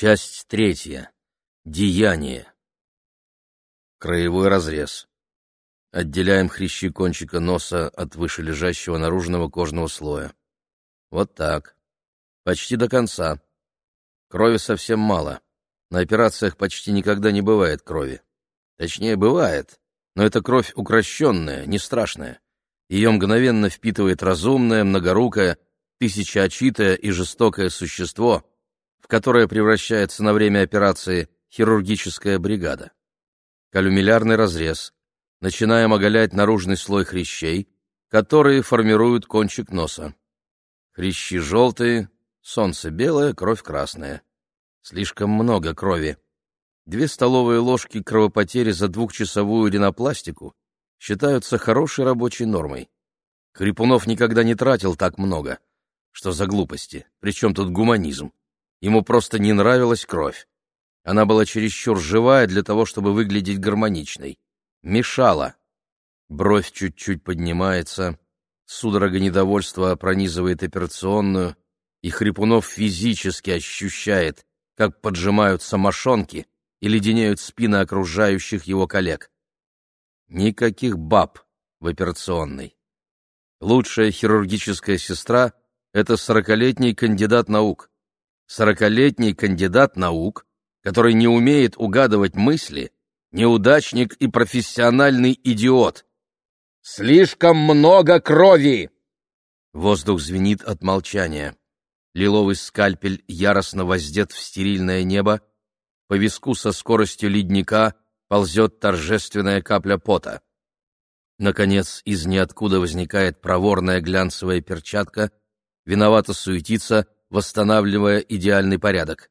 Часть третья. Деяние. Краевой разрез. Отделяем хрящи кончика носа от вышележащего наружного кожного слоя. Вот так. Почти до конца. Крови совсем мало. На операциях почти никогда не бывает крови. Точнее, бывает, но это кровь укращенная, не страшная. Ее мгновенно впитывает разумное, многорукое, тысячеочитое и жестокое существо, в которое превращается на время операции хирургическая бригада. Калюмиллярный разрез. Начинаем оголять наружный слой хрящей, которые формируют кончик носа. Хрящи желтые, солнце белое, кровь красная. Слишком много крови. Две столовые ложки кровопотери за двухчасовую ринопластику считаются хорошей рабочей нормой. Крепунов никогда не тратил так много. Что за глупости? Причем тут гуманизм? Ему просто не нравилась кровь. Она была чересчур живая для того, чтобы выглядеть гармоничной. Мешала. Бровь чуть-чуть поднимается, судорога недовольства пронизывает операционную, и Хрипунов физически ощущает, как поджимаются мошонки и леденеют спины окружающих его коллег. Никаких баб в операционной. Лучшая хирургическая сестра — это сорокалетний кандидат наук. Сорокалетний кандидат наук, который не умеет угадывать мысли, неудачник и профессиональный идиот. «Слишком много крови!» Воздух звенит от молчания. Лиловый скальпель яростно воздет в стерильное небо, по виску со скоростью ледника ползет торжественная капля пота. Наконец, из ниоткуда возникает проворная глянцевая перчатка, виновато суетится, восстанавливая идеальный порядок.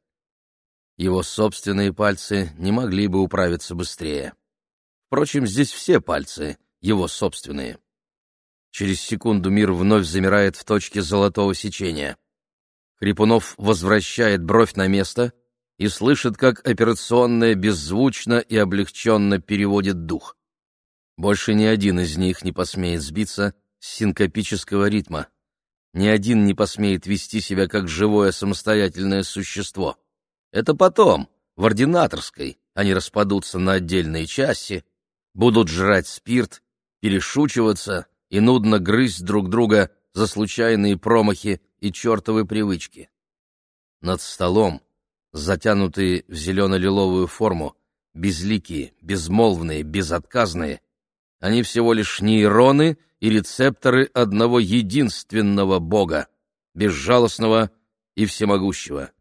Его собственные пальцы не могли бы управиться быстрее. Впрочем, здесь все пальцы его собственные. Через секунду мир вновь замирает в точке золотого сечения. Хрипунов возвращает бровь на место и слышит, как операционная беззвучно и облегченно переводит дух. Больше ни один из них не посмеет сбиться с синкопического ритма. Ни один не посмеет вести себя как живое самостоятельное существо. Это потом, в ординаторской, они распадутся на отдельные части, будут жрать спирт, перешучиваться и нудно грызть друг друга за случайные промахи и чертовы привычки. Над столом, затянутые в зелено-лиловую форму, безликие, безмолвные, безотказные, они всего лишь нейроны и рецепторы одного единственного Бога, безжалостного и всемогущего,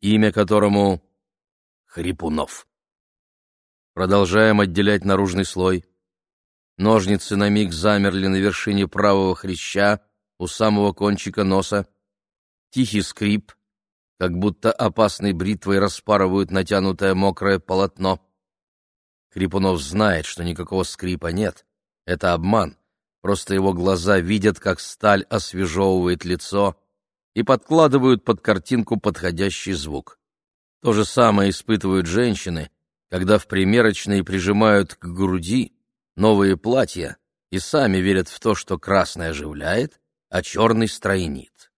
имя которому Хрипунов. Продолжаем отделять наружный слой. Ножницы на миг замерли на вершине правого хряща, у самого кончика носа. Тихий скрип, как будто опасной бритвой распарывают натянутое мокрое полотно. Крипунов знает, что никакого скрипа нет. Это обман. Просто его глаза видят, как сталь освежевывает лицо и подкладывают под картинку подходящий звук. То же самое испытывают женщины, когда в примерочной прижимают к груди новые платья и сами верят в то, что красный оживляет, а черный стройнит.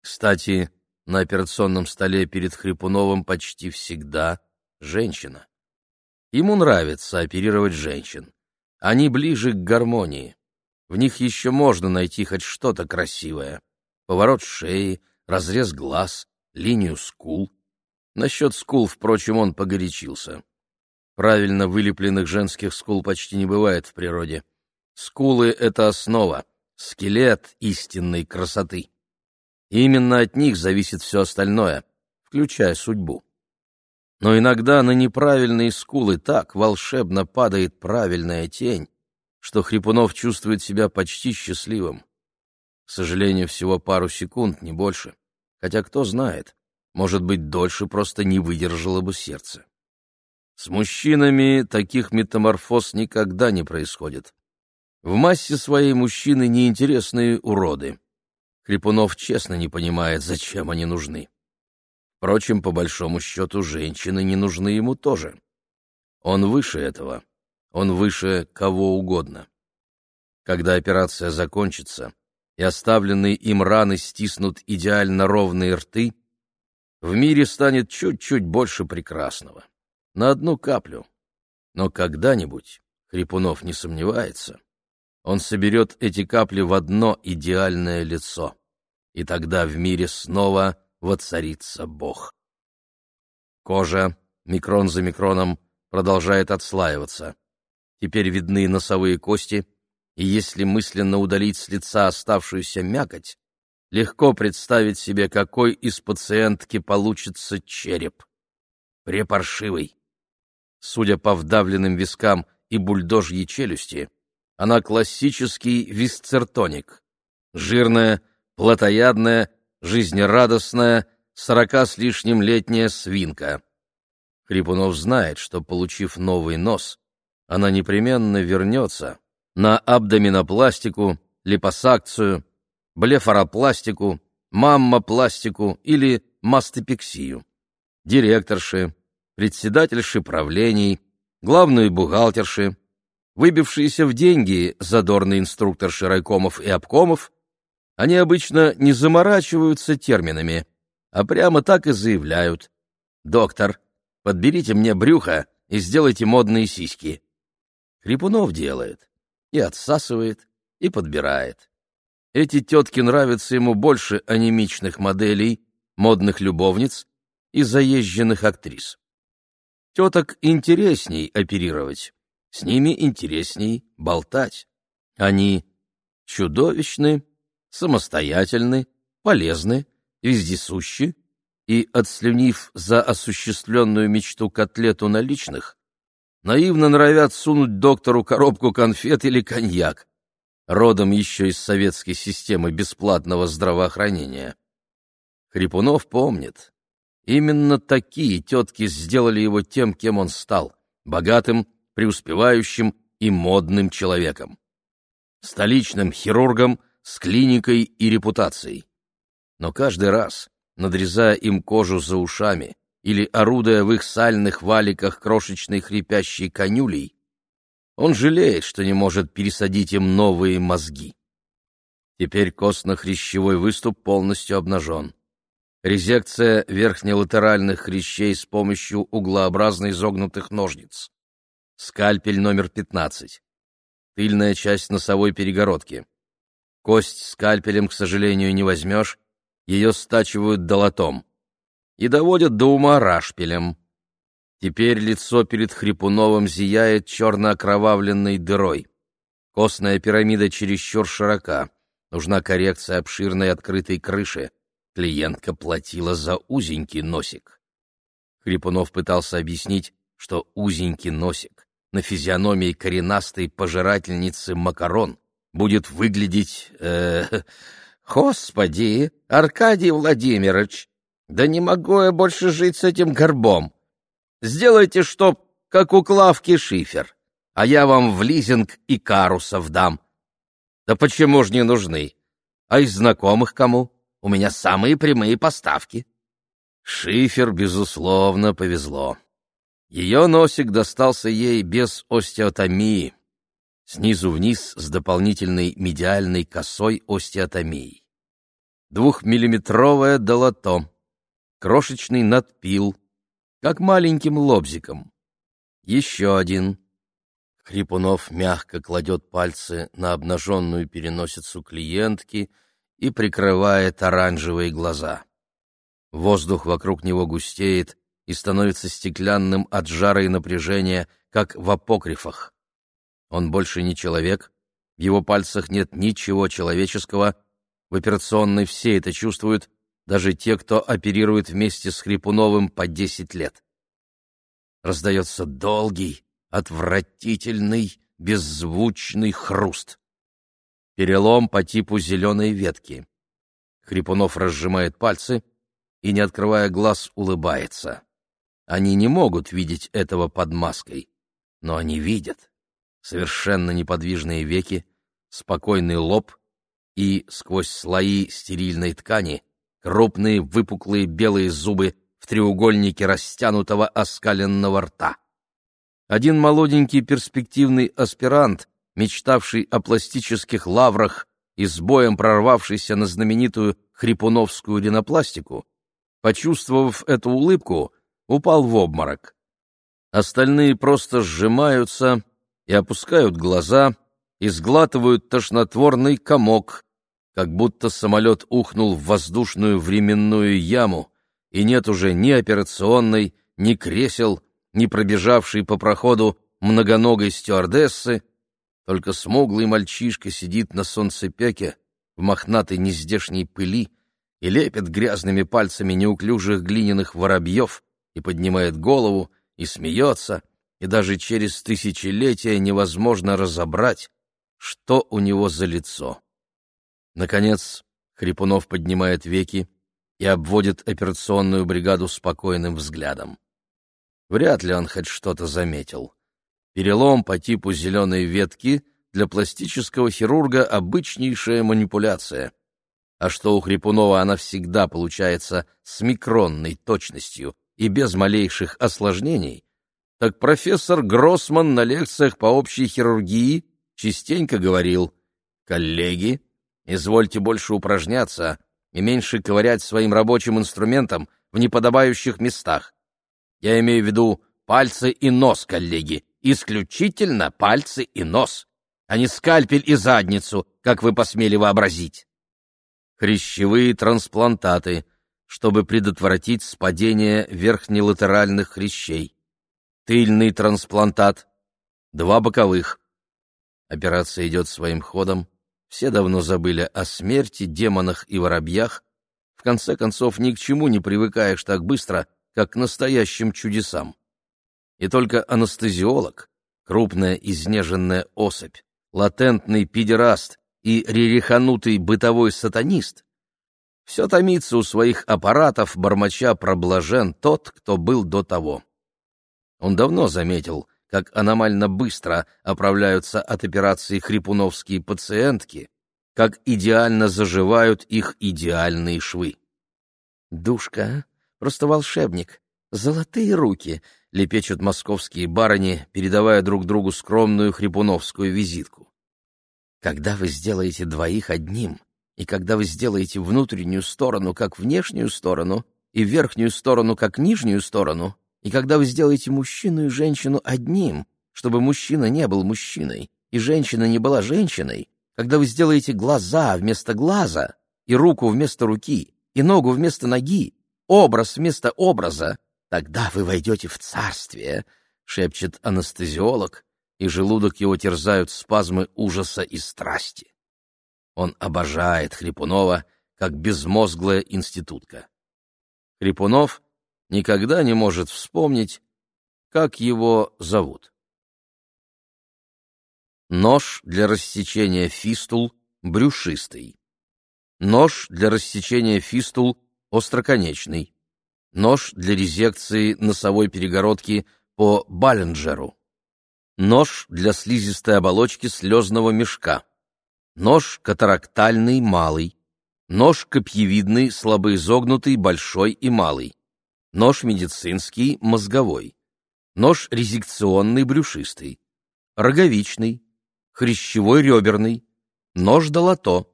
Кстати, на операционном столе перед Хрипуновым почти всегда женщина. Ему нравится оперировать женщин. Они ближе к гармонии. В них еще можно найти хоть что-то красивое. Поворот шеи, разрез глаз, линию скул. Насчет скул, впрочем, он погорячился. Правильно вылепленных женских скул почти не бывает в природе. Скулы — это основа, скелет истинной красоты. И именно от них зависит все остальное, включая судьбу. Но иногда на неправильные скулы так волшебно падает правильная тень, что Хрипунов чувствует себя почти счастливым. К сожалению, всего пару секунд, не больше. Хотя кто знает, может быть, дольше просто не выдержало бы сердце. С мужчинами таких метаморфоз никогда не происходит. В массе своей мужчины неинтересные уроды. Крепунов честно не понимает, зачем они нужны. Впрочем, по большому счету, женщины не нужны ему тоже. Он выше этого. Он выше кого угодно. Когда операция закончится, и оставленные им раны стиснут идеально ровные рты, в мире станет чуть-чуть больше прекрасного. На одну каплю. Но когда-нибудь, Хрипунов не сомневается, он соберет эти капли в одно идеальное лицо, и тогда в мире снова воцарится Бог. Кожа, микрон за микроном, продолжает отслаиваться. Теперь видны носовые кости, и если мысленно удалить с лица оставшуюся мякоть, легко представить себе, какой из пациентки получится череп. Препаршивый. Судя по вдавленным вискам и бульдожьей челюсти, она классический висцертоник. Жирная, плотоядная, жизнерадостная, сорока с лишним летняя свинка. Хрипунов знает, что, получив новый нос, она непременно вернется на абдоминопластику, липосакцию, блефаропластику, маммопластику или мастопексию. Директорши, председательши правлений, главные бухгалтерши, выбившиеся в деньги задорные инструкторши райкомов и обкомов, они обычно не заморачиваются терминами, а прямо так и заявляют. «Доктор, подберите мне брюхо и сделайте модные сиськи». Хрипунов делает, и отсасывает, и подбирает. Эти тетки нравятся ему больше анемичных моделей, модных любовниц и заезженных актрис. Теток интересней оперировать, с ними интересней болтать. Они чудовищны, самостоятельны, полезны, вездесущи, и, отслюнив за осуществленную мечту котлету наличных, наивно норовят сунуть доктору коробку конфет или коньяк, родом еще из советской системы бесплатного здравоохранения. Хрипунов помнит. Именно такие тетки сделали его тем, кем он стал — богатым, преуспевающим и модным человеком. Столичным хирургом с клиникой и репутацией. Но каждый раз, надрезая им кожу за ушами, или орудуя в их сальных валиках крошечной хрипящей конюлей, он жалеет, что не может пересадить им новые мозги. Теперь костно-хрящевой выступ полностью обнажен. Резекция верхнелатеральных хрящей с помощью углообразно изогнутых ножниц. Скальпель номер 15. Тыльная часть носовой перегородки. Кость скальпелем, к сожалению, не возьмешь, ее стачивают долотом и доводят до ума рашпилем. Теперь лицо перед Хрипуновым зияет черно-окровавленной дырой. Костная пирамида чересчур широка. Нужна коррекция обширной открытой крыши. Клиентка платила за узенький носик. Хрипунов пытался объяснить, что узенький носик на физиономии коренастой пожирательницы макарон будет выглядеть... Э, «Господи, Аркадий Владимирович, да не могу я больше жить с этим горбом. Сделайте, чтоб, как у Клавки шифер, а я вам в лизинг и карусов дам. Да почему ж не нужны? А из знакомых кому? У меня самые прямые поставки. Шифер, безусловно, повезло. Ее носик достался ей без остеотомии, снизу вниз с дополнительной медиальной косой остеотомией. Двухмиллиметровое долото, крошечный надпил, как маленьким лобзиком. Еще один. Хрипунов мягко кладет пальцы на обнаженную переносицу клиентки и прикрывает оранжевые глаза. Воздух вокруг него густеет и становится стеклянным от жара и напряжения, как в апокрифах. Он больше не человек, в его пальцах нет ничего человеческого, в операционной все это чувствуют, даже те, кто оперирует вместе с Хрипуновым по десять лет. Раздается долгий, отвратительный, беззвучный хруст. Перелом по типу зеленой ветки. Хрипунов разжимает пальцы и, не открывая глаз, улыбается. Они не могут видеть этого под маской, но они видят. Совершенно неподвижные веки, спокойный лоб и, сквозь слои стерильной ткани, крупные выпуклые белые зубы в треугольнике растянутого оскаленного рта. Один молоденький перспективный аспирант, мечтавший о пластических лаврах и с боем прорвавшийся на знаменитую хрипуновскую ринопластику, почувствовав эту улыбку, упал в обморок. Остальные просто сжимаются и опускают глаза, и сглатывают тошнотворный комок, как будто самолет ухнул в воздушную временную яму, и нет уже ни операционной, ни кресел, ни пробежавшей по проходу многоногой стюардессы, только смуглый мальчишка сидит на солнцепеке в мохнатой нездешней пыли и лепит грязными пальцами неуклюжих глиняных воробьев и поднимает голову, и смеется, и даже через тысячелетия невозможно разобрать, что у него за лицо. Наконец, Хрипунов поднимает веки и обводит операционную бригаду спокойным взглядом. Вряд ли он хоть что-то заметил. Перелом по типу зеленой ветки для пластического хирурга обычнейшая манипуляция. А что у Хрипунова она всегда получается с микронной точностью и без малейших осложнений, так профессор Гроссман на лекциях по общей хирургии частенько говорил «Коллеги, извольте больше упражняться и меньше ковырять своим рабочим инструментом в неподобающих местах. Я имею в виду пальцы и нос, коллеги, исключительно пальцы и нос, а не скальпель и задницу, как вы посмели вообразить. Хрящевые трансплантаты, чтобы предотвратить спадение верхнелатеральных хрящей. Тыльный трансплантат, два боковых. Операция идет своим ходом, все давно забыли о смерти, демонах и воробьях. В конце концов, ни к чему не привыкаешь так быстро, как к настоящим чудесам. И только анестезиолог, крупная изнеженная особь, латентный педераст и рериханутый бытовой сатанист, все томится у своих аппаратов, бормоча проблажен тот, кто был до того. Он давно заметил, как аномально быстро оправляются от операции хрипуновские пациентки, как идеально заживают их идеальные швы. «Душка, просто волшебник, золотые руки», — лепечут московские барыни, передавая друг другу скромную хрипуновскую визитку. «Когда вы сделаете двоих одним, и когда вы сделаете внутреннюю сторону как внешнюю сторону и верхнюю сторону как нижнюю сторону, и когда вы сделаете мужчину и женщину одним, чтобы мужчина не был мужчиной, и женщина не была женщиной, когда вы сделаете глаза вместо глаза, и руку вместо руки, и ногу вместо ноги, образ вместо образа, тогда вы войдете в царствие, — шепчет анестезиолог, и желудок его терзают спазмы ужаса и страсти. Он обожает Хрипунова, как безмозглая институтка. Хрипунов никогда не может вспомнить, как его зовут. Нож для рассечения фистул брюшистый. Нож для рассечения фистул остроконечный. Нож для резекции носовой перегородки по Баллинджеру. Нож для слизистой оболочки слезного мешка. Нож катарактальный малый. Нож копьевидный слабоизогнутый большой и малый нож медицинский мозговой, нож резекционный брюшистый, роговичный, хрящевой реберный, нож долото,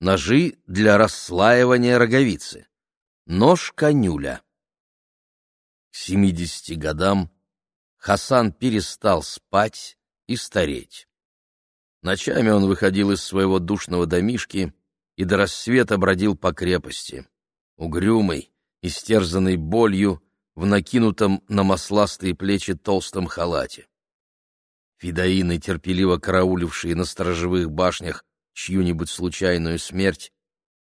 ножи для расслаивания роговицы, нож конюля. К семидесяти годам Хасан перестал спать и стареть. Ночами он выходил из своего душного домишки и до рассвета бродил по крепости, угрюмый, истерзанный болью, в накинутом на масластые плечи толстом халате. Фидаины, терпеливо караулившие на сторожевых башнях чью-нибудь случайную смерть,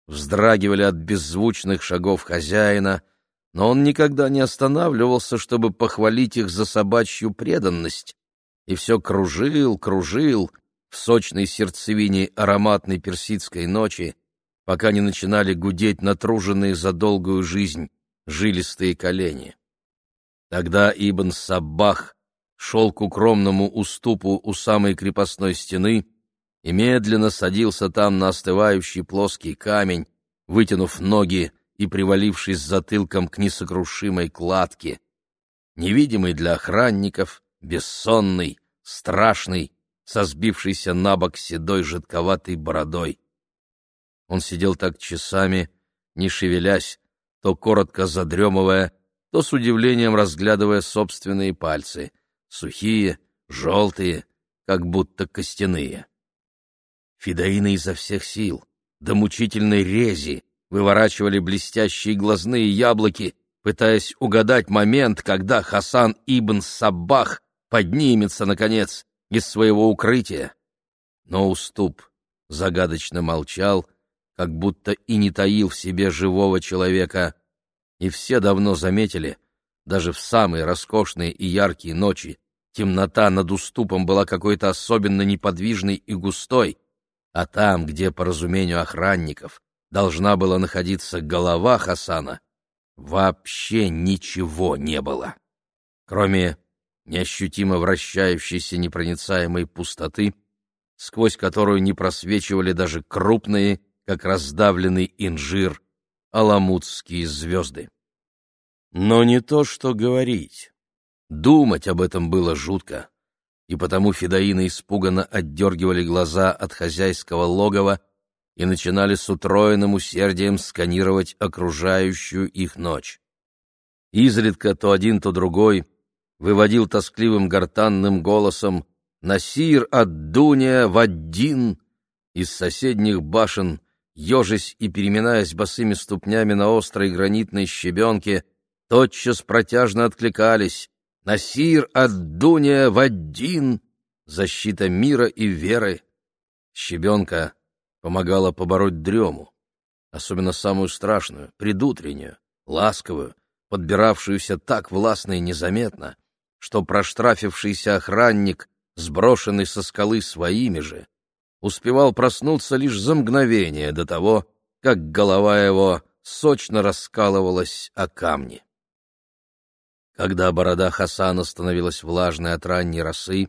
вздрагивали от беззвучных шагов хозяина, но он никогда не останавливался, чтобы похвалить их за собачью преданность, и все кружил, кружил в сочной сердцевине ароматной персидской ночи, пока не начинали гудеть натруженные за долгую жизнь жилистые колени. Тогда Ибн Саббах шел к укромному уступу у самой крепостной стены и медленно садился там на остывающий плоский камень, вытянув ноги и привалившись затылком к несокрушимой кладке. Невидимый для охранников, бессонный, страшный, со сбившейся на бок седой жидковатой бородой. Он сидел так часами, не шевелясь, то коротко задремывая, то с удивлением разглядывая собственные пальцы, сухие, желтые, как будто костяные. Фидаины изо всех сил, до мучительной рези, выворачивали блестящие глазные яблоки, пытаясь угадать момент, когда Хасан ибн Саббах поднимется, наконец, из своего укрытия. Но уступ загадочно молчал, как будто и не таил в себе живого человека, и все давно заметили, даже в самые роскошные и яркие ночи, темнота над уступом была какой-то особенно неподвижной и густой, а там, где, по разумению охранников, должна была находиться голова Хасана, вообще ничего не было. Кроме неощутимо вращающейся непроницаемой пустоты, сквозь которую не просвечивали даже крупные, как раздавленный инжир, аламутские звезды. Но не то, что говорить. Думать об этом было жутко, и потому фидаины испуганно отдергивали глаза от хозяйского логова и начинали с утроенным усердием сканировать окружающую их ночь. Изредка то один, то другой выводил тоскливым гортанным голосом «Насир от Дуния в один!» из соседних башен, ежась и переминаясь босыми ступнями на острой гранитной щебенке, тотчас протяжно откликались «Насир от Дуния один!» защита мира и веры. Щебенка помогала побороть дрему, особенно самую страшную, предутреннюю, ласковую, подбиравшуюся так властно и незаметно, что проштрафившийся охранник, сброшенный со скалы своими же, успевал проснуться лишь за мгновение до того, как голова его сочно раскалывалась о камни. Когда борода Хасана становилась влажной от ранней росы,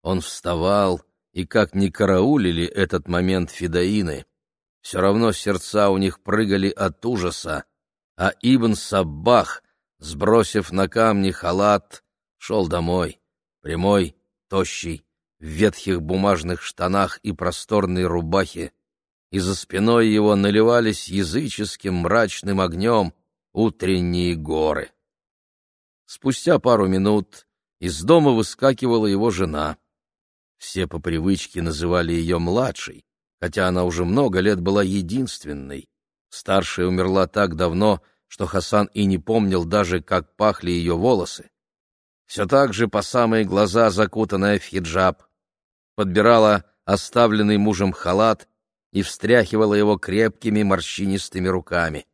он вставал, и как ни караулили этот момент фидаины, все равно сердца у них прыгали от ужаса, а Ибн Саббах, сбросив на камни халат, шел домой, прямой, тощий, в ветхих бумажных штанах и просторной рубахе, и за спиной его наливались языческим мрачным огнем утренние горы. Спустя пару минут из дома выскакивала его жена. Все по привычке называли ее младшей, хотя она уже много лет была единственной. Старшая умерла так давно, что Хасан и не помнил даже, как пахли ее волосы. Все так же по самые глаза закутанная в хиджаб, подбирала оставленный мужем халат и встряхивала его крепкими морщинистыми руками.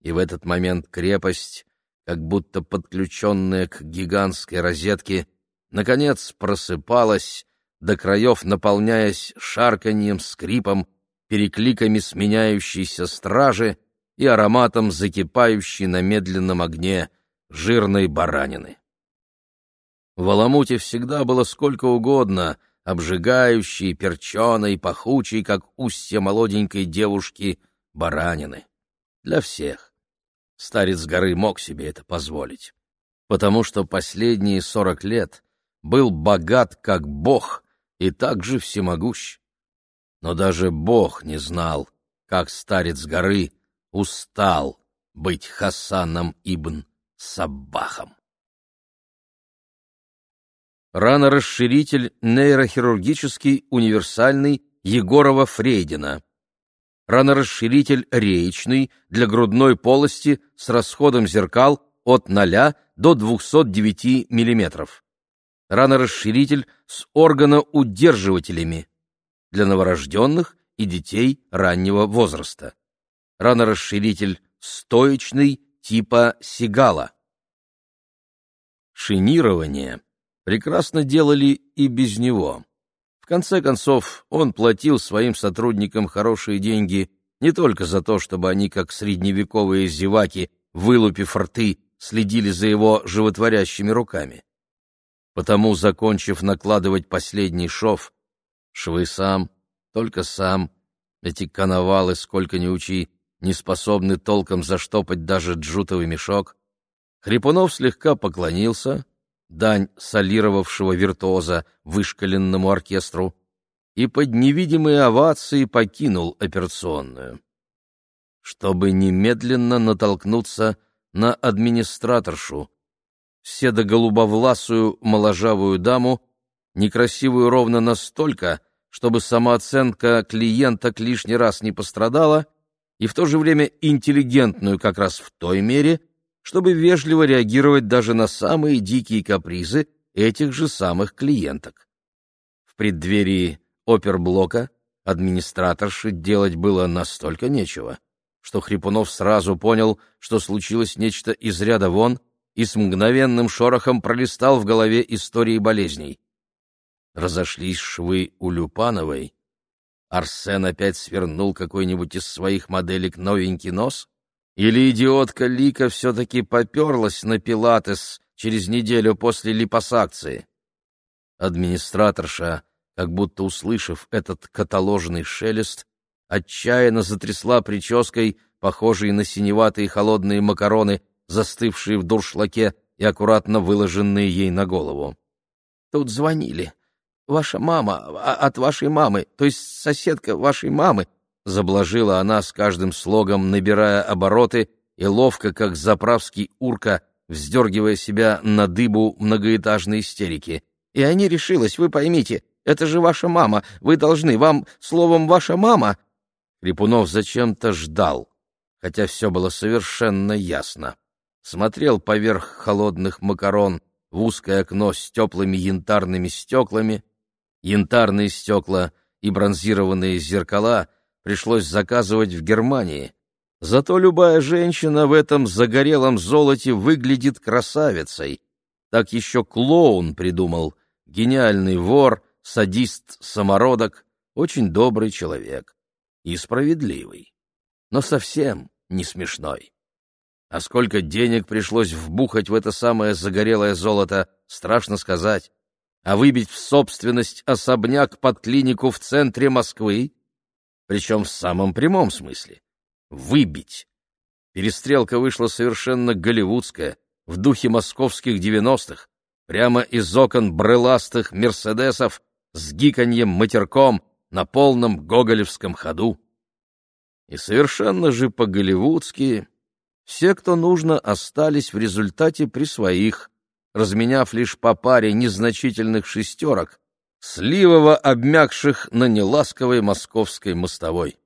И в этот момент крепость как будто подключенная к гигантской розетке, наконец просыпалась, до краев наполняясь шарканьем, скрипом, перекликами сменяющейся стражи и ароматом закипающей на медленном огне жирной баранины. В Аламуте всегда было сколько угодно, обжигающей, перченой, пахучей, как устье молоденькой девушки, баранины. Для всех. Старец горы мог себе это позволить, потому что последние сорок лет был богат как бог и также всемогущ. Но даже бог не знал, как старец горы устал быть Хасаном ибн Саббахом. Ранорасширитель нейрохирургический универсальный Егорова-Фрейдина ранорасширитель реечный для грудной полости с расходом зеркал от 0 до 209 мм. Ранорасширитель с органоудерживателями для новорожденных и детей раннего возраста. Ранорасширитель стоечный типа Сигала. Шинирование прекрасно делали и без него. В конце концов, он платил своим сотрудникам хорошие деньги не только за то, чтобы они, как средневековые зеваки, вылупив рты, следили за его животворящими руками. Потому, закончив накладывать последний шов, швы сам, только сам, эти коновалы, сколько ни учи, не способны толком заштопать даже джутовый мешок, Хрипунов слегка поклонился, дань солировавшего виртуоза вышкаленному оркестру, и под невидимые овации покинул операционную. чтобы немедленно натолкнуться на администраторшу, седоголубовласую моложавую даму, некрасивую ровно настолько, чтобы самооценка клиента лишний раз не пострадала, и в то же время интеллигентную как раз в той мере, чтобы вежливо реагировать даже на самые дикие капризы этих же самых клиенток. В преддверии оперблока администраторше делать было настолько нечего, что Хрипунов сразу понял, что случилось нечто из ряда вон, и с мгновенным шорохом пролистал в голове истории болезней. Разошлись швы у Люпановой. Арсен опять свернул какой-нибудь из своих моделек новенький нос? Или идиотка Лика все-таки поперлась на пилатес через неделю после липосакции? Администраторша как будто услышав этот каталожный шелест, отчаянно затрясла прической, похожей на синеватые холодные макароны, застывшие в дуршлаке и аккуратно выложенные ей на голову. «Тут звонили. Ваша мама, а, от вашей мамы, то есть соседка вашей мамы», заблажила она с каждым слогом, набирая обороты и ловко, как заправский урка, вздергивая себя на дыбу многоэтажной истерики. «И они решилась, вы поймите, это же ваша мама. Вы должны. Вам словом «ваша мама». Крепунов зачем-то ждал, хотя все было совершенно ясно. Смотрел поверх холодных макарон в узкое окно с теплыми янтарными стеклами. Янтарные стекла и бронзированные зеркала пришлось заказывать в Германии. Зато любая женщина в этом загорелом золоте выглядит красавицей. Так еще клоун придумал, гениальный вор — садист-самородок, очень добрый человек и справедливый, но совсем не смешной. А сколько денег пришлось вбухать в это самое загорелое золото, страшно сказать. А выбить в собственность особняк под клинику в центре Москвы, причем в самом прямом смысле. Выбить. Перестрелка вышла совершенно голливудская, в духе московских девяностых, прямо из окон брыластых «Мерседесов» с гиканьем матерком на полном гоголевском ходу. И совершенно же по-голливудски все, кто нужно, остались в результате при своих, разменяв лишь по паре незначительных шестерок, сливово обмякших на неласковой московской мостовой.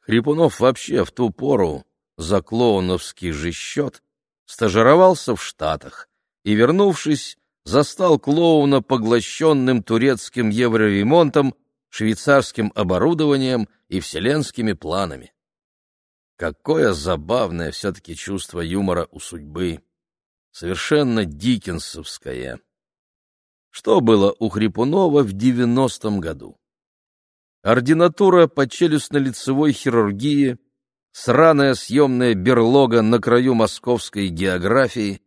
Хрипунов вообще в ту пору за клоуновский же счет стажировался в Штатах и, вернувшись, застал клоуна поглощенным турецким евроремонтом, швейцарским оборудованием и вселенскими планами. Какое забавное все-таки чувство юмора у судьбы! Совершенно дикенсовское. Что было у Хрипунова в девяностом году? Ординатура по челюстно-лицевой хирургии, сраная съемная берлога на краю московской географии,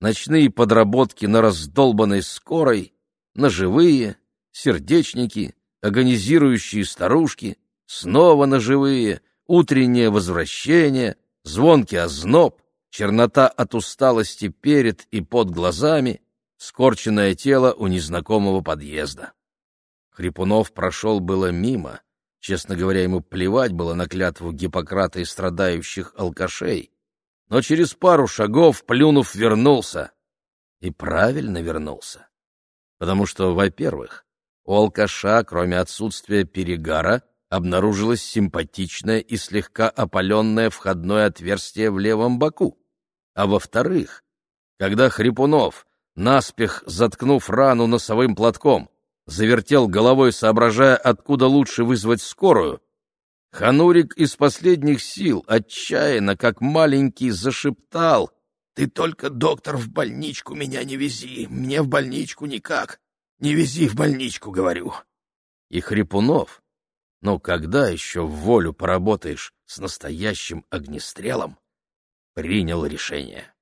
ночные подработки на раздолбанной скорой, ножевые, сердечники, агонизирующие старушки, снова ножевые, утреннее возвращение, звонкий озноб, чернота от усталости перед и под глазами, скорченное тело у незнакомого подъезда. Хрипунов прошел было мимо, честно говоря, ему плевать было на клятву Гиппократа и страдающих алкашей, но через пару шагов, плюнув, вернулся. И правильно вернулся. Потому что, во-первых, у алкаша, кроме отсутствия перегара, обнаружилось симпатичное и слегка опаленное входное отверстие в левом боку. А во-вторых, когда Хрипунов, наспех заткнув рану носовым платком, завертел головой, соображая, откуда лучше вызвать скорую, Ханурик из последних сил, отчаянно, как маленький, зашептал. «Ты только, доктор, в больничку меня не вези, мне в больничку никак. Не вези в больничку, говорю». И Хрипунов, ну когда еще в волю поработаешь с настоящим огнестрелом, принял решение.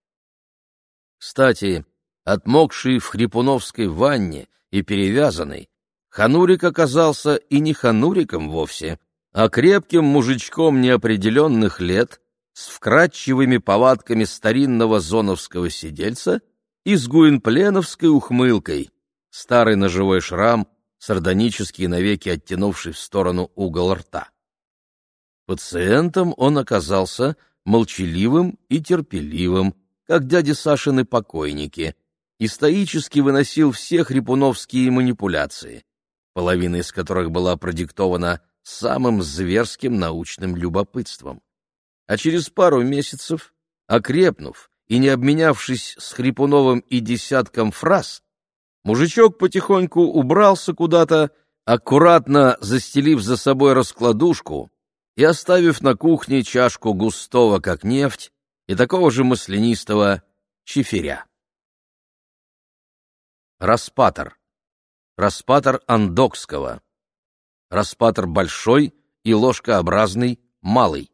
Кстати, отмокший в хрипуновской ванне и перевязанный, Ханурик оказался и не Хануриком вовсе, а крепким мужичком неопределенных лет с вкрадчивыми повадками старинного зоновского сидельца и с гуинпленовской ухмылкой, старый ножевой шрам, сардонический навеки оттянувший в сторону угол рта. пациентом он оказался молчаливым и терпеливым, как дяди Сашины покойники, и стоически выносил все хрипуновские манипуляции, половина из которых была продиктована самым зверским научным любопытством. А через пару месяцев, окрепнув и не обменявшись с Хрипуновым и десятком фраз, мужичок потихоньку убрался куда-то, аккуратно застелив за собой раскладушку и оставив на кухне чашку густого, как нефть, и такого же маслянистого чиферя. Распатор. Распатор андокского. Распатор большой и ложкообразный малый.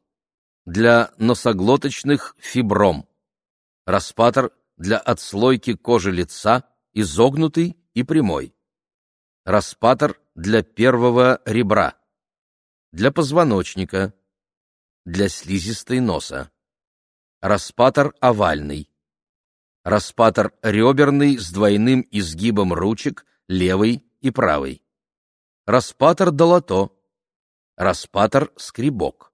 Для носоглоточных фибром. Распатор для отслойки кожи лица изогнутый и прямой. Распатор для первого ребра. Для позвоночника. Для слизистой носа. Распатор овальный. Распатор реберный с двойным изгибом ручек, левый и правый. Распатор долото. Распатор скребок.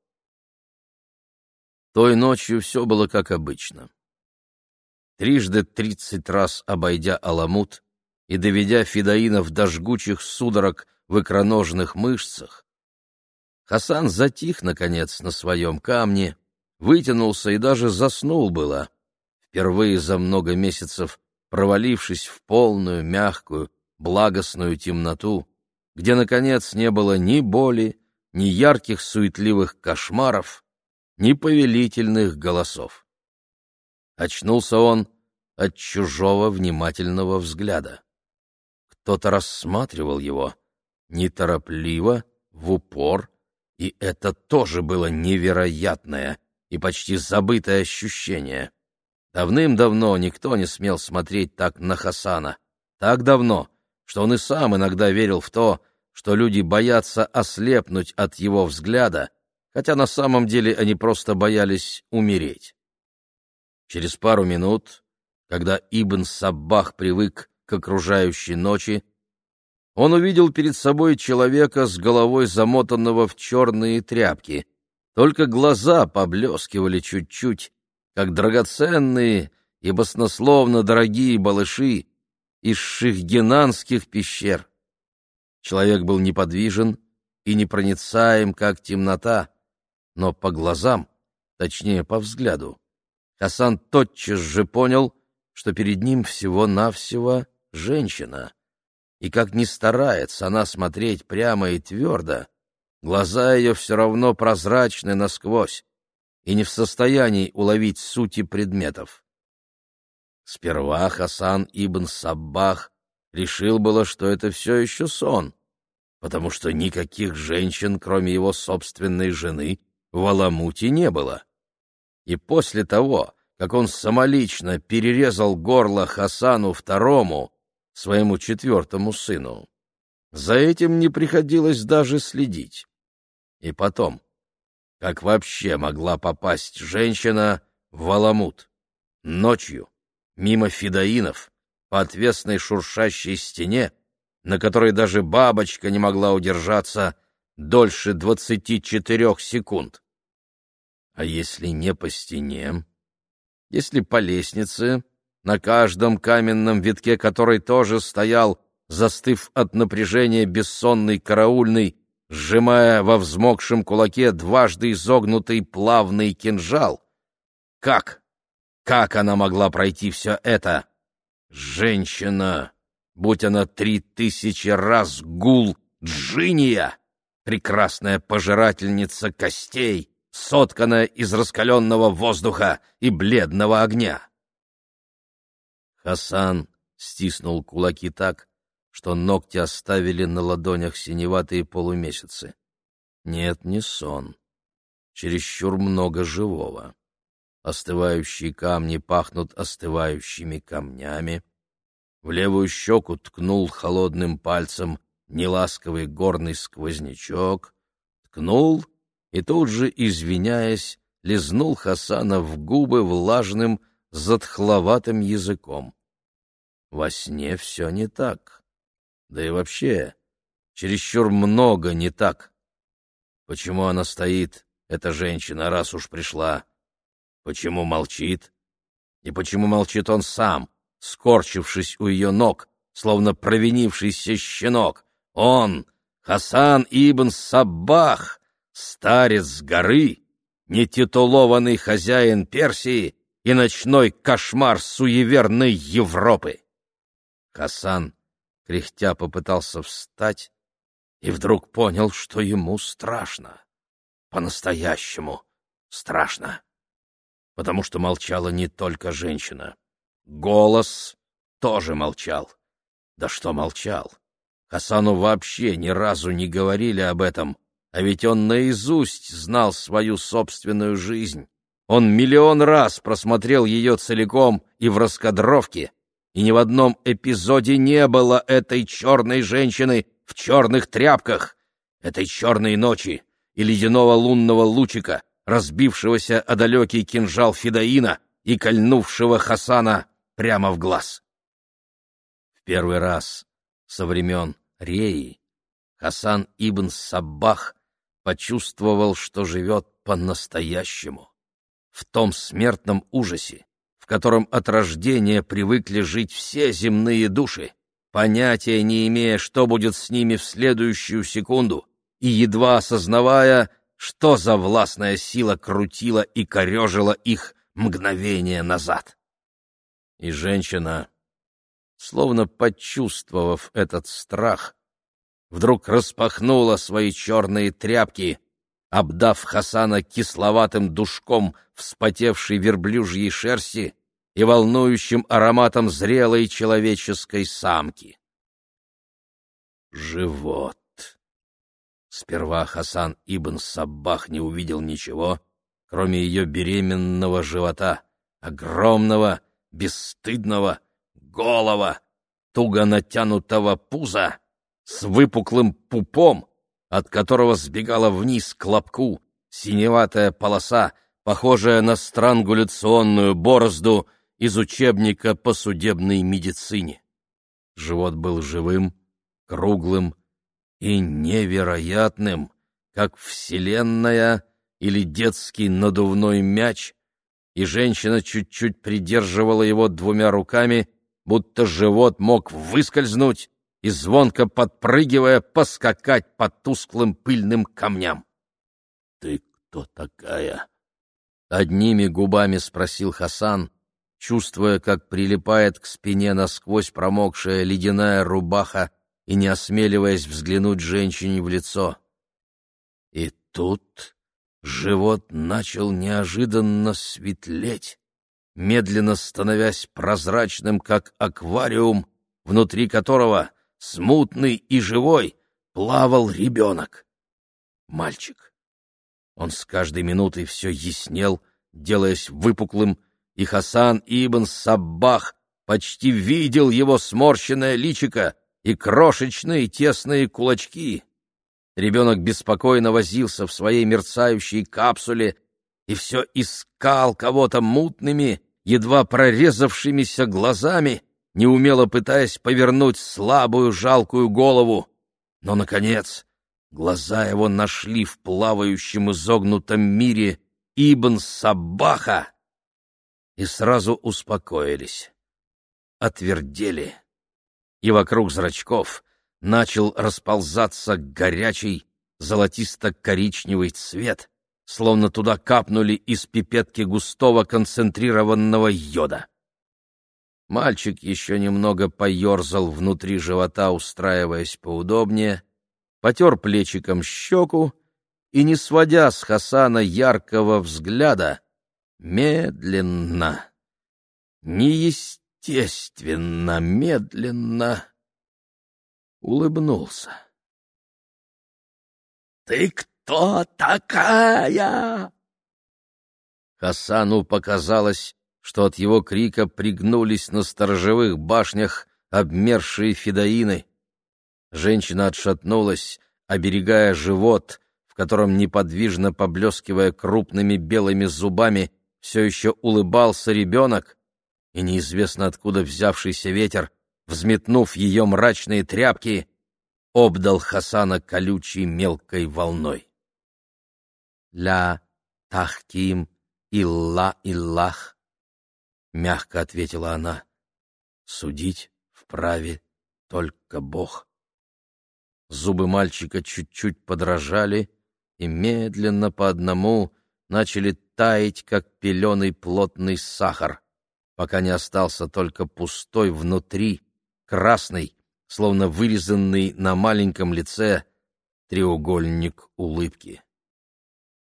Той ночью все было как обычно. Трижды тридцать раз обойдя Аламут и доведя Федоинов до жгучих судорог в икроножных мышцах, Хасан затих, наконец, на своем камне, вытянулся и даже заснул было, впервые за много месяцев провалившись в полную, мягкую, благостную темноту, где, наконец, не было ни боли, ни ярких суетливых кошмаров, ни повелительных голосов. Очнулся он от чужого внимательного взгляда. Кто-то рассматривал его, неторопливо, в упор, и это тоже было невероятное и почти забытое ощущение. Давным-давно никто не смел смотреть так на Хасана. Так давно, что он и сам иногда верил в то, что люди боятся ослепнуть от его взгляда, хотя на самом деле они просто боялись умереть. Через пару минут, когда Ибн Саббах привык к окружающей ночи, он увидел перед собой человека с головой замотанного в черные тряпки. Только глаза поблескивали чуть-чуть, как драгоценные и баснословно дорогие балыши из шихгенанских пещер. Человек был неподвижен и непроницаем, как темнота, но по глазам, точнее, по взгляду, Хасан тотчас же понял, что перед ним всего-навсего женщина. И как ни старается она смотреть прямо и твердо, глаза ее все равно прозрачны насквозь и не в состоянии уловить сути предметов. Сперва Хасан ибн Саббах решил было, что это все еще сон, потому что никаких женщин, кроме его собственной жены, в Аламуте не было. И после того, как он самолично перерезал горло Хасану второму, своему четвертому сыну, за этим не приходилось даже следить. И потом, как вообще могла попасть женщина в Аламут? Ночью, мимо фидаинов, по отвесной шуршащей стене, на которой даже бабочка не могла удержаться дольше двадцати четырех секунд. А если не по стене? Если по лестнице, на каждом каменном витке которой тоже стоял, застыв от напряжения бессонный караульный, сжимая во взмокшем кулаке дважды изогнутый плавный кинжал. Как? Как она могла пройти все это? Женщина, будь она три тысячи раз гул Джиния, прекрасная пожирательница костей, сотканная из раскаленного воздуха и бледного огня. Хасан стиснул кулаки так, что ногти оставили на ладонях синеватые полумесяцы. Нет, не сон. Чересчур много живого. Остывающие камни пахнут остывающими камнями. В левую щеку ткнул холодным пальцем неласковый горный сквознячок, ткнул и тут же, извиняясь, лизнул Хасана в губы влажным, затхловатым языком. Во сне все не так. Да и вообще, чересчур много не так. Почему она стоит, эта женщина, раз уж пришла? Почему молчит? И почему молчит он сам, скорчившись у ее ног, словно провинившийся щенок? Он, Хасан ибн Саббах, старец с горы, нетитулованный хозяин Персии и ночной кошмар суеверной Европы. Хасан, кряхтя, попытался встать и вдруг понял, что ему страшно. По-настоящему страшно. Потому что молчала не только женщина. Голос тоже молчал. Да что молчал? Хасану вообще ни разу не говорили об этом, а ведь он наизусть знал свою собственную жизнь. Он миллион раз просмотрел ее целиком и в раскадровке, и ни в одном эпизоде не было этой черной женщины в черных тряпках, этой черной ночи и ледяного лунного лучика, разбившегося о далекий кинжал Федоина и кольнувшего Хасана прямо в глаз. В первый раз со времен Реи Хасан ибн Саббах почувствовал, что живет по-настоящему, в том смертном ужасе, в котором от рождения привыкли жить все земные души, понятия не имея, что будет с ними в следующую секунду, и едва осознавая, что за властная сила крутила и корежила их мгновение назад. И женщина, словно почувствовав этот страх, вдруг распахнула свои черные тряпки, обдав Хасана кисловатым душком вспотевшей верблюжьей шерсти и волнующим ароматом зрелой человеческой самки. Живот. Сперва Хасан ибн Саббах не увидел ничего, кроме ее беременного живота, огромного, бесстыдного, голого, туго натянутого пуза, с выпуклым пупом, от которого сбегала вниз к лобку синеватая полоса, похожая на странгуляционную борозду из учебника по судебной медицине. Живот был живым, круглым и невероятным, как вселенная или детский надувной мяч, и женщина чуть-чуть придерживала его двумя руками, будто живот мог выскользнуть и, звонко подпрыгивая, поскакать по тусклым пыльным камням. — Ты кто такая? — одними губами спросил Хасан, чувствуя, как прилипает к спине насквозь промокшая ледяная рубаха и не осмеливаясь взглянуть женщине в лицо. И тут живот начал неожиданно светлеть, медленно становясь прозрачным, как аквариум, внутри которого — смутный и живой, плавал ребенок. Мальчик. Он с каждой минутой все яснел, делаясь выпуклым, и Хасан Ибн Саббах почти видел его сморщенное личико и крошечные тесные кулачки. Ребенок беспокойно возился в своей мерцающей капсуле и все искал кого-то мутными, едва прорезавшимися глазами, неумело пытаясь повернуть слабую жалкую голову. Но, наконец, глаза его нашли в плавающем изогнутом мире Ибн Сабаха и сразу успокоились, отвердели, и вокруг зрачков начал расползаться горячий золотисто-коричневый цвет, словно туда капнули из пипетки густого концентрированного йода. Мальчик еще немного поерзал внутри живота, устраиваясь поудобнее, потер плечиком щеку и, не сводя с Хасана яркого взгляда, медленно, неестественно медленно улыбнулся. «Ты кто такая?» Хасану показалось, что от его крика пригнулись на сторожевых башнях обмершие федоины. Женщина отшатнулась, оберегая живот, в котором, неподвижно поблескивая крупными белыми зубами, все еще улыбался ребенок, и неизвестно откуда взявшийся ветер, взметнув ее мрачные тряпки, обдал Хасана колючей мелкой волной. «Ля Тахким Илла Иллах, — мягко ответила она. Судить вправе только Бог. Зубы мальчика чуть-чуть подражали и медленно по одному начали таять, как пеленый плотный сахар, пока не остался только пустой внутри, красный, словно вырезанный на маленьком лице треугольник улыбки.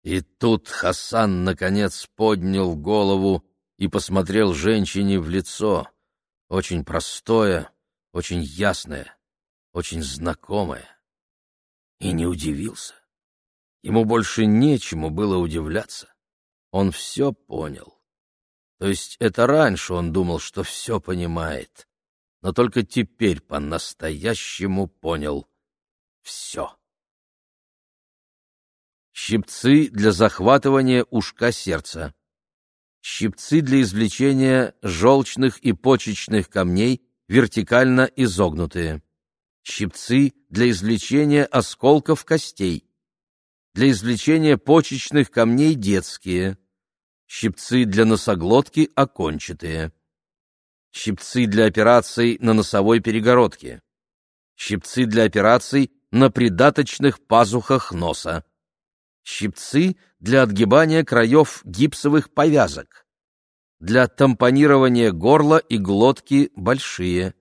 И тут Хасан, наконец, поднял голову и посмотрел женщине в лицо, очень простое, очень ясное, очень знакомое, и не удивился. Ему больше нечему было удивляться. Он все понял. То есть это раньше он думал, что все понимает, но только теперь по-настоящему понял все. Щипцы для захватывания ушка сердца. Щипцы для извлечения желчных и почечных камней вертикально изогнутые. Щипцы для извлечения осколков костей для извлечения почечных камней детские, щипцы для носоглотки окончатые, щипцы для операций на носовой перегородке, щипцы для операций на придаточных пазухах носа, щипцы для отгибания краев гипсовых повязок, для тампонирования горла и глотки большие,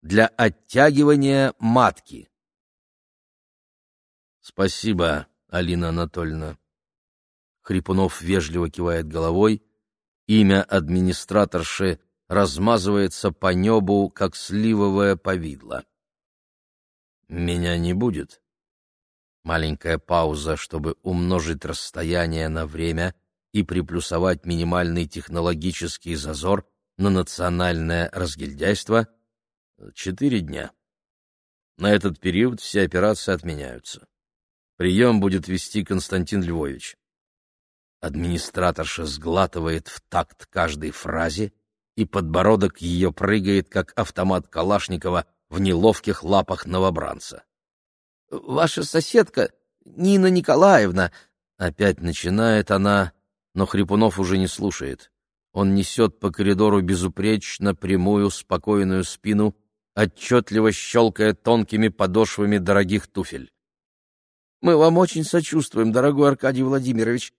для оттягивания матки. Спасибо, Алина Анатольевна. Хрипунов вежливо кивает головой. Имя администраторши размазывается по небу, как сливовое повидло. «Меня не будет». Маленькая пауза, чтобы умножить расстояние на время и приплюсовать минимальный технологический зазор на национальное разгильдяйство — четыре дня. На этот период все операции отменяются. Прием будет вести Константин Львович. Администраторша сглатывает в такт каждой фразе, и подбородок ее прыгает, как автомат Калашникова в неловких лапах новобранца. — Ваша соседка, Нина Николаевна, — опять начинает она, но Хрипунов уже не слушает. Он несет по коридору безупречно прямую, спокойную спину, отчетливо щелкая тонкими подошвами дорогих туфель. Мы вам очень сочувствуем, дорогой Аркадий Владимирович,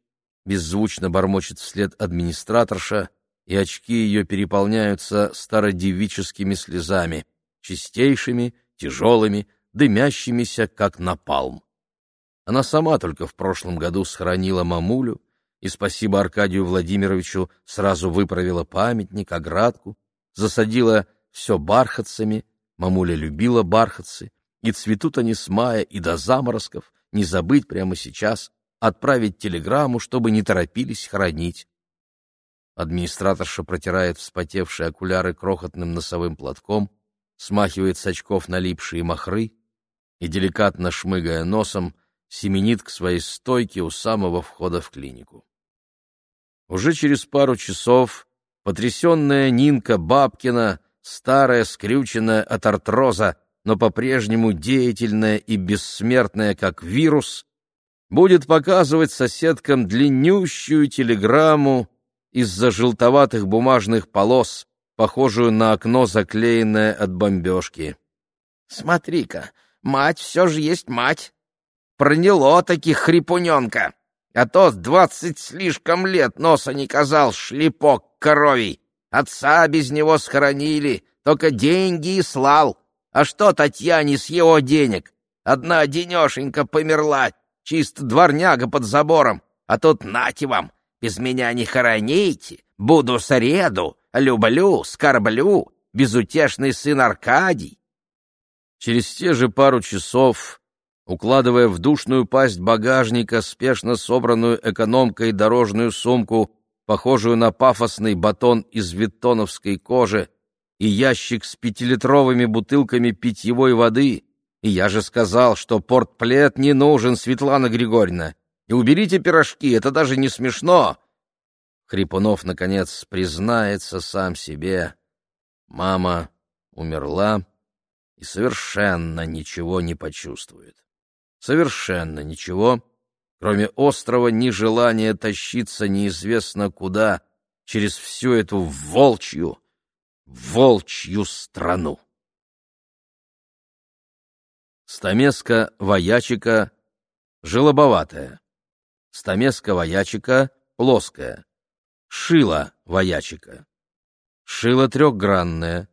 беззвучно бормочет вслед администраторша, и очки ее переполняются стародевическими слезами, чистейшими, тяжелыми, дымящимися, как напалм. Она сама только в прошлом году схоронила мамулю, и, спасибо Аркадию Владимировичу, сразу выправила памятник, оградку, засадила все бархатцами, мамуля любила бархатцы, и цветут они с мая и до заморозков, не забыть прямо сейчас, отправить телеграмму, чтобы не торопились хранить. Администраторша протирает вспотевшие окуляры крохотным носовым платком, смахивает с очков налипшие махры и, деликатно шмыгая носом, семенит к своей стойке у самого входа в клинику. Уже через пару часов потрясенная Нинка Бабкина, старая, скрюченная от артроза, но по-прежнему деятельная и бессмертная, как вирус, будет показывать соседкам длиннющую телеграмму из-за желтоватых бумажных полос, похожую на окно, заклеенное от бомбежки. «Смотри-ка, мать все же есть мать. Проняло таких хрипуненка, а то двадцать слишком лет носа не казал шлепок коровий. Отца без него схоронили, только деньги и слал. А что Татьяне с его денег? Одна денешенька померла, чисто дворняга под забором, а тут нате вам, без меня не хороните, буду среду, люблю, скорблю, безутешный сын Аркадий. Через те же пару часов, укладывая в душную пасть багажника спешно собранную экономкой дорожную сумку, похожую на пафосный батон из виттоновской кожи, и ящик с пятилитровыми бутылками питьевой воды. Я же сказал, что портплет не нужен, Светлана Григорьевна. И уберите пирожки, это даже не смешно. Хрипунов, наконец, признается сам себе. Мама умерла и совершенно ничего не почувствует. Совершенно ничего, кроме острого нежелания тащиться неизвестно куда через всю эту волчью, волчью страну. Стамеска воячика желобоватая, стамеска воячика плоская, шила воячика, шило трехгранное,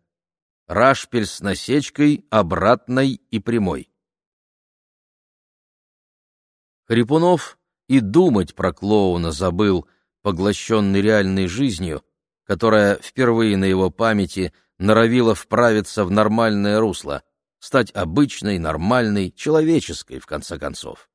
рашпиль с насечкой обратной и прямой. Хрипунов и думать про клоуна забыл, поглощенный реальной жизнью, которая впервые на его памяти норовила вправиться в нормальное русло, стать обычной, нормальной, человеческой, в конце концов.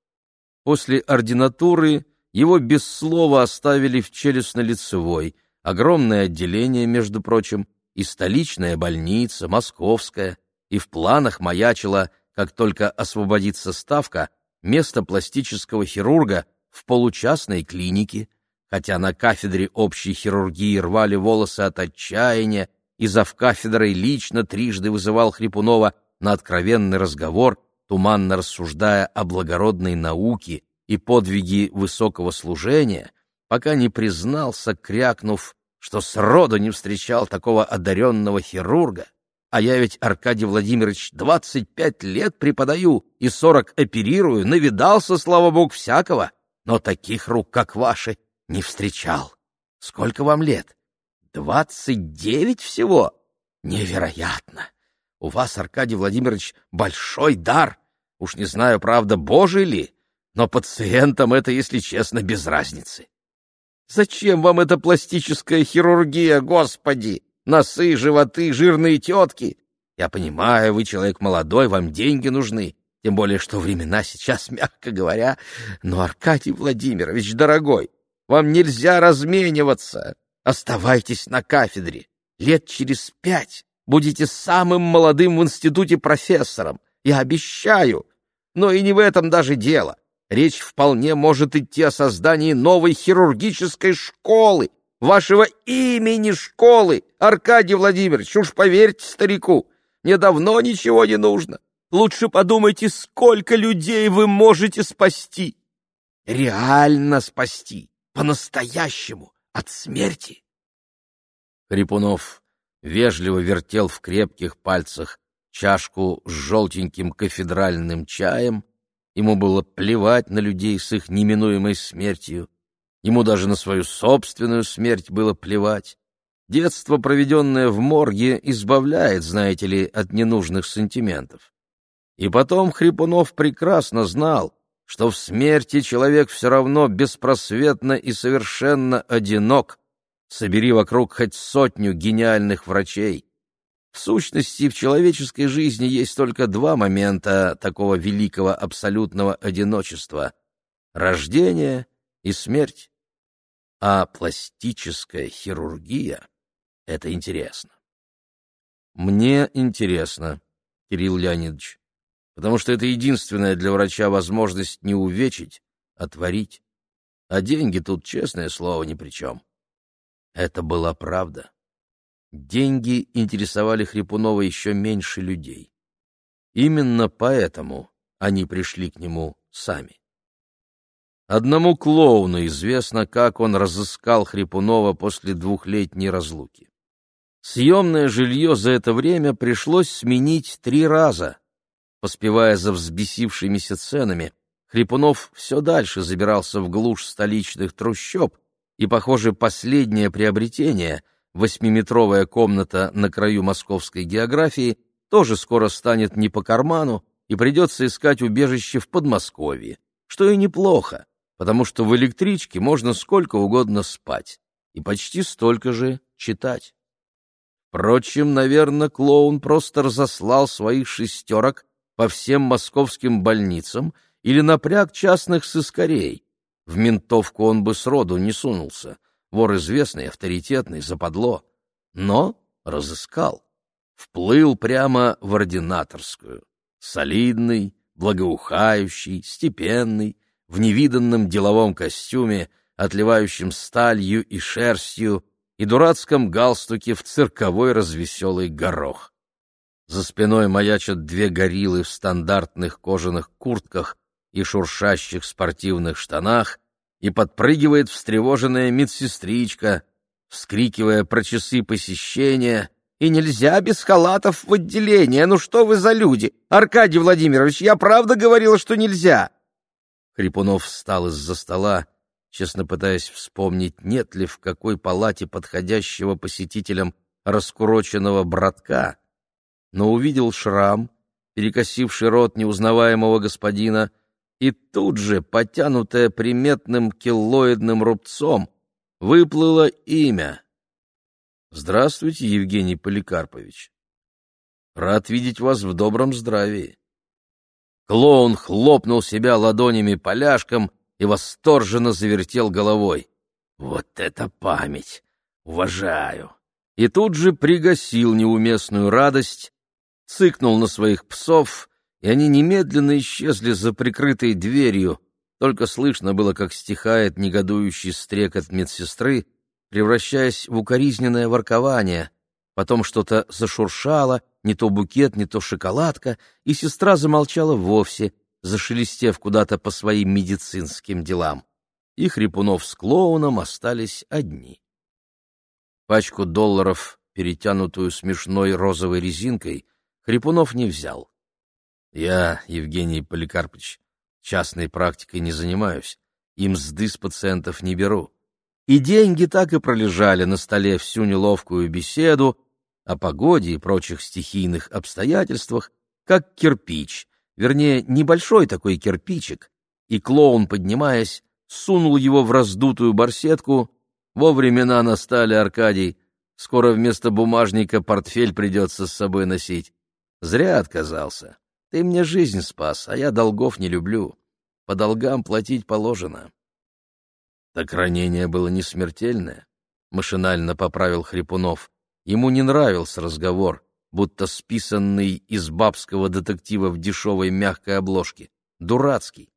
После ординатуры его без слова оставили в челюстно-лицевой, огромное отделение, между прочим, и столичная больница, московская, и в планах маячила, как только освободится ставка, место пластического хирурга в получастной клинике, хотя на кафедре общей хирургии рвали волосы от отчаяния, и завкафедрой лично трижды вызывал Хрипунова на откровенный разговор, туманно рассуждая о благородной науке и подвиге высокого служения, пока не признался, крякнув, что сроду не встречал такого одаренного хирурга, а я ведь, Аркадий Владимирович, двадцать пять лет преподаю и сорок оперирую, навидался, слава богу, всякого, но таких рук, как ваши, не встречал. Сколько вам лет? Двадцать девять всего? Невероятно! У вас, Аркадий Владимирович, большой дар. Уж не знаю, правда, божий ли, но пациентам это, если честно, без разницы. Зачем вам эта пластическая хирургия, господи? носы, животы, жирные тетки. Я понимаю, вы человек молодой, вам деньги нужны, тем более, что времена сейчас, мягко говоря. Но, Аркадий Владимирович, дорогой, вам нельзя размениваться. Оставайтесь на кафедре. Лет через пять будете самым молодым в институте профессором. Я обещаю. Но и не в этом даже дело. Речь вполне может идти о создании новой хирургической школы, вашего имени школы, Аркадий Владимирович, уж поверьте старику, мне давно ничего не нужно. Лучше подумайте, сколько людей вы можете спасти. Реально спасти, по-настоящему, от смерти. Хрипунов вежливо вертел в крепких пальцах чашку с желтеньким кафедральным чаем. Ему было плевать на людей с их неминуемой смертью. Ему даже на свою собственную смерть было плевать. Детство, проведенное в морге, избавляет, знаете ли, от ненужных сантиментов. И потом Хрипунов прекрасно знал, что в смерти человек все равно беспросветно и совершенно одинок. Собери вокруг хоть сотню гениальных врачей. В сущности, в человеческой жизни есть только два момента такого великого абсолютного одиночества — рождение и смерть. А пластическая хирургия — это интересно. Мне интересно, Кирилл Леонидович, потому что это единственная для врача возможность не увечить, а творить. А деньги тут, честное слово, ни при чем. Это была правда. Деньги интересовали Хрипунова еще меньше людей. Именно поэтому они пришли к нему сами. Одному клоуну известно, как он разыскал Хрипунова после двухлетней разлуки. Съемное жилье за это время пришлось сменить три раза. Поспевая за взбесившимися ценами, Хрипунов все дальше забирался в глушь столичных трущоб, и, похоже, последнее приобретение, восьмиметровая комната на краю московской географии, тоже скоро станет не по карману, и придется искать убежище в Подмосковье, что и неплохо потому что в электричке можно сколько угодно спать и почти столько же читать. Впрочем, наверное, клоун просто разослал своих шестерок по всем московским больницам или напряг частных сыскарей. В ментовку он бы сроду не сунулся. Вор известный, авторитетный, западло. Но разыскал. Вплыл прямо в ординаторскую. Солидный, благоухающий, степенный, в невиданном деловом костюме, отливающем сталью и шерстью, и дурацком галстуке в цирковой развеселый горох. За спиной маячат две гориллы в стандартных кожаных куртках, и шуршащих спортивных штанах, и подпрыгивает встревоженная медсестричка, вскрикивая про часы посещения. «И нельзя без халатов в отделение! Ну что вы за люди? Аркадий Владимирович, я правда говорила, что нельзя!» Хрипунов встал из-за стола, честно пытаясь вспомнить, нет ли в какой палате подходящего посетителям раскуроченного братка, но увидел шрам, перекосивший рот неузнаваемого господина, и тут же, потянутое приметным киллоидным рубцом, выплыло имя. «Здравствуйте, Евгений Поликарпович. Рад видеть вас в добром здравии». Клоун хлопнул себя ладонями поляшком и восторженно завертел головой. «Вот это память! Уважаю!» И тут же пригасил неуместную радость, цыкнул на своих псов и они немедленно исчезли за прикрытой дверью, только слышно было, как стихает негодующий стрекот медсестры, превращаясь в укоризненное воркование. Потом что-то зашуршало, не то букет, не то шоколадка, и сестра замолчала вовсе, зашелестев куда-то по своим медицинским делам. И Хрипунов с клоуном остались одни. Пачку долларов, перетянутую смешной розовой резинкой, Хрипунов не взял. Я, Евгений Поликарпович, частной практикой не занимаюсь, и мзды с пациентов не беру. И деньги так и пролежали на столе всю неловкую беседу о погоде и прочих стихийных обстоятельствах, как кирпич, вернее, небольшой такой кирпичик, и клоун, поднимаясь, сунул его в раздутую барсетку. Во времена настали, Аркадий, скоро вместо бумажника портфель придется с собой носить. Зря отказался. Ты мне жизнь спас, а я долгов не люблю. По долгам платить положено. Так ранение было не смертельное, машинально поправил Хрипунов. Ему не нравился разговор, будто списанный из бабского детектива в дешевой мягкой обложке. Дурацкий.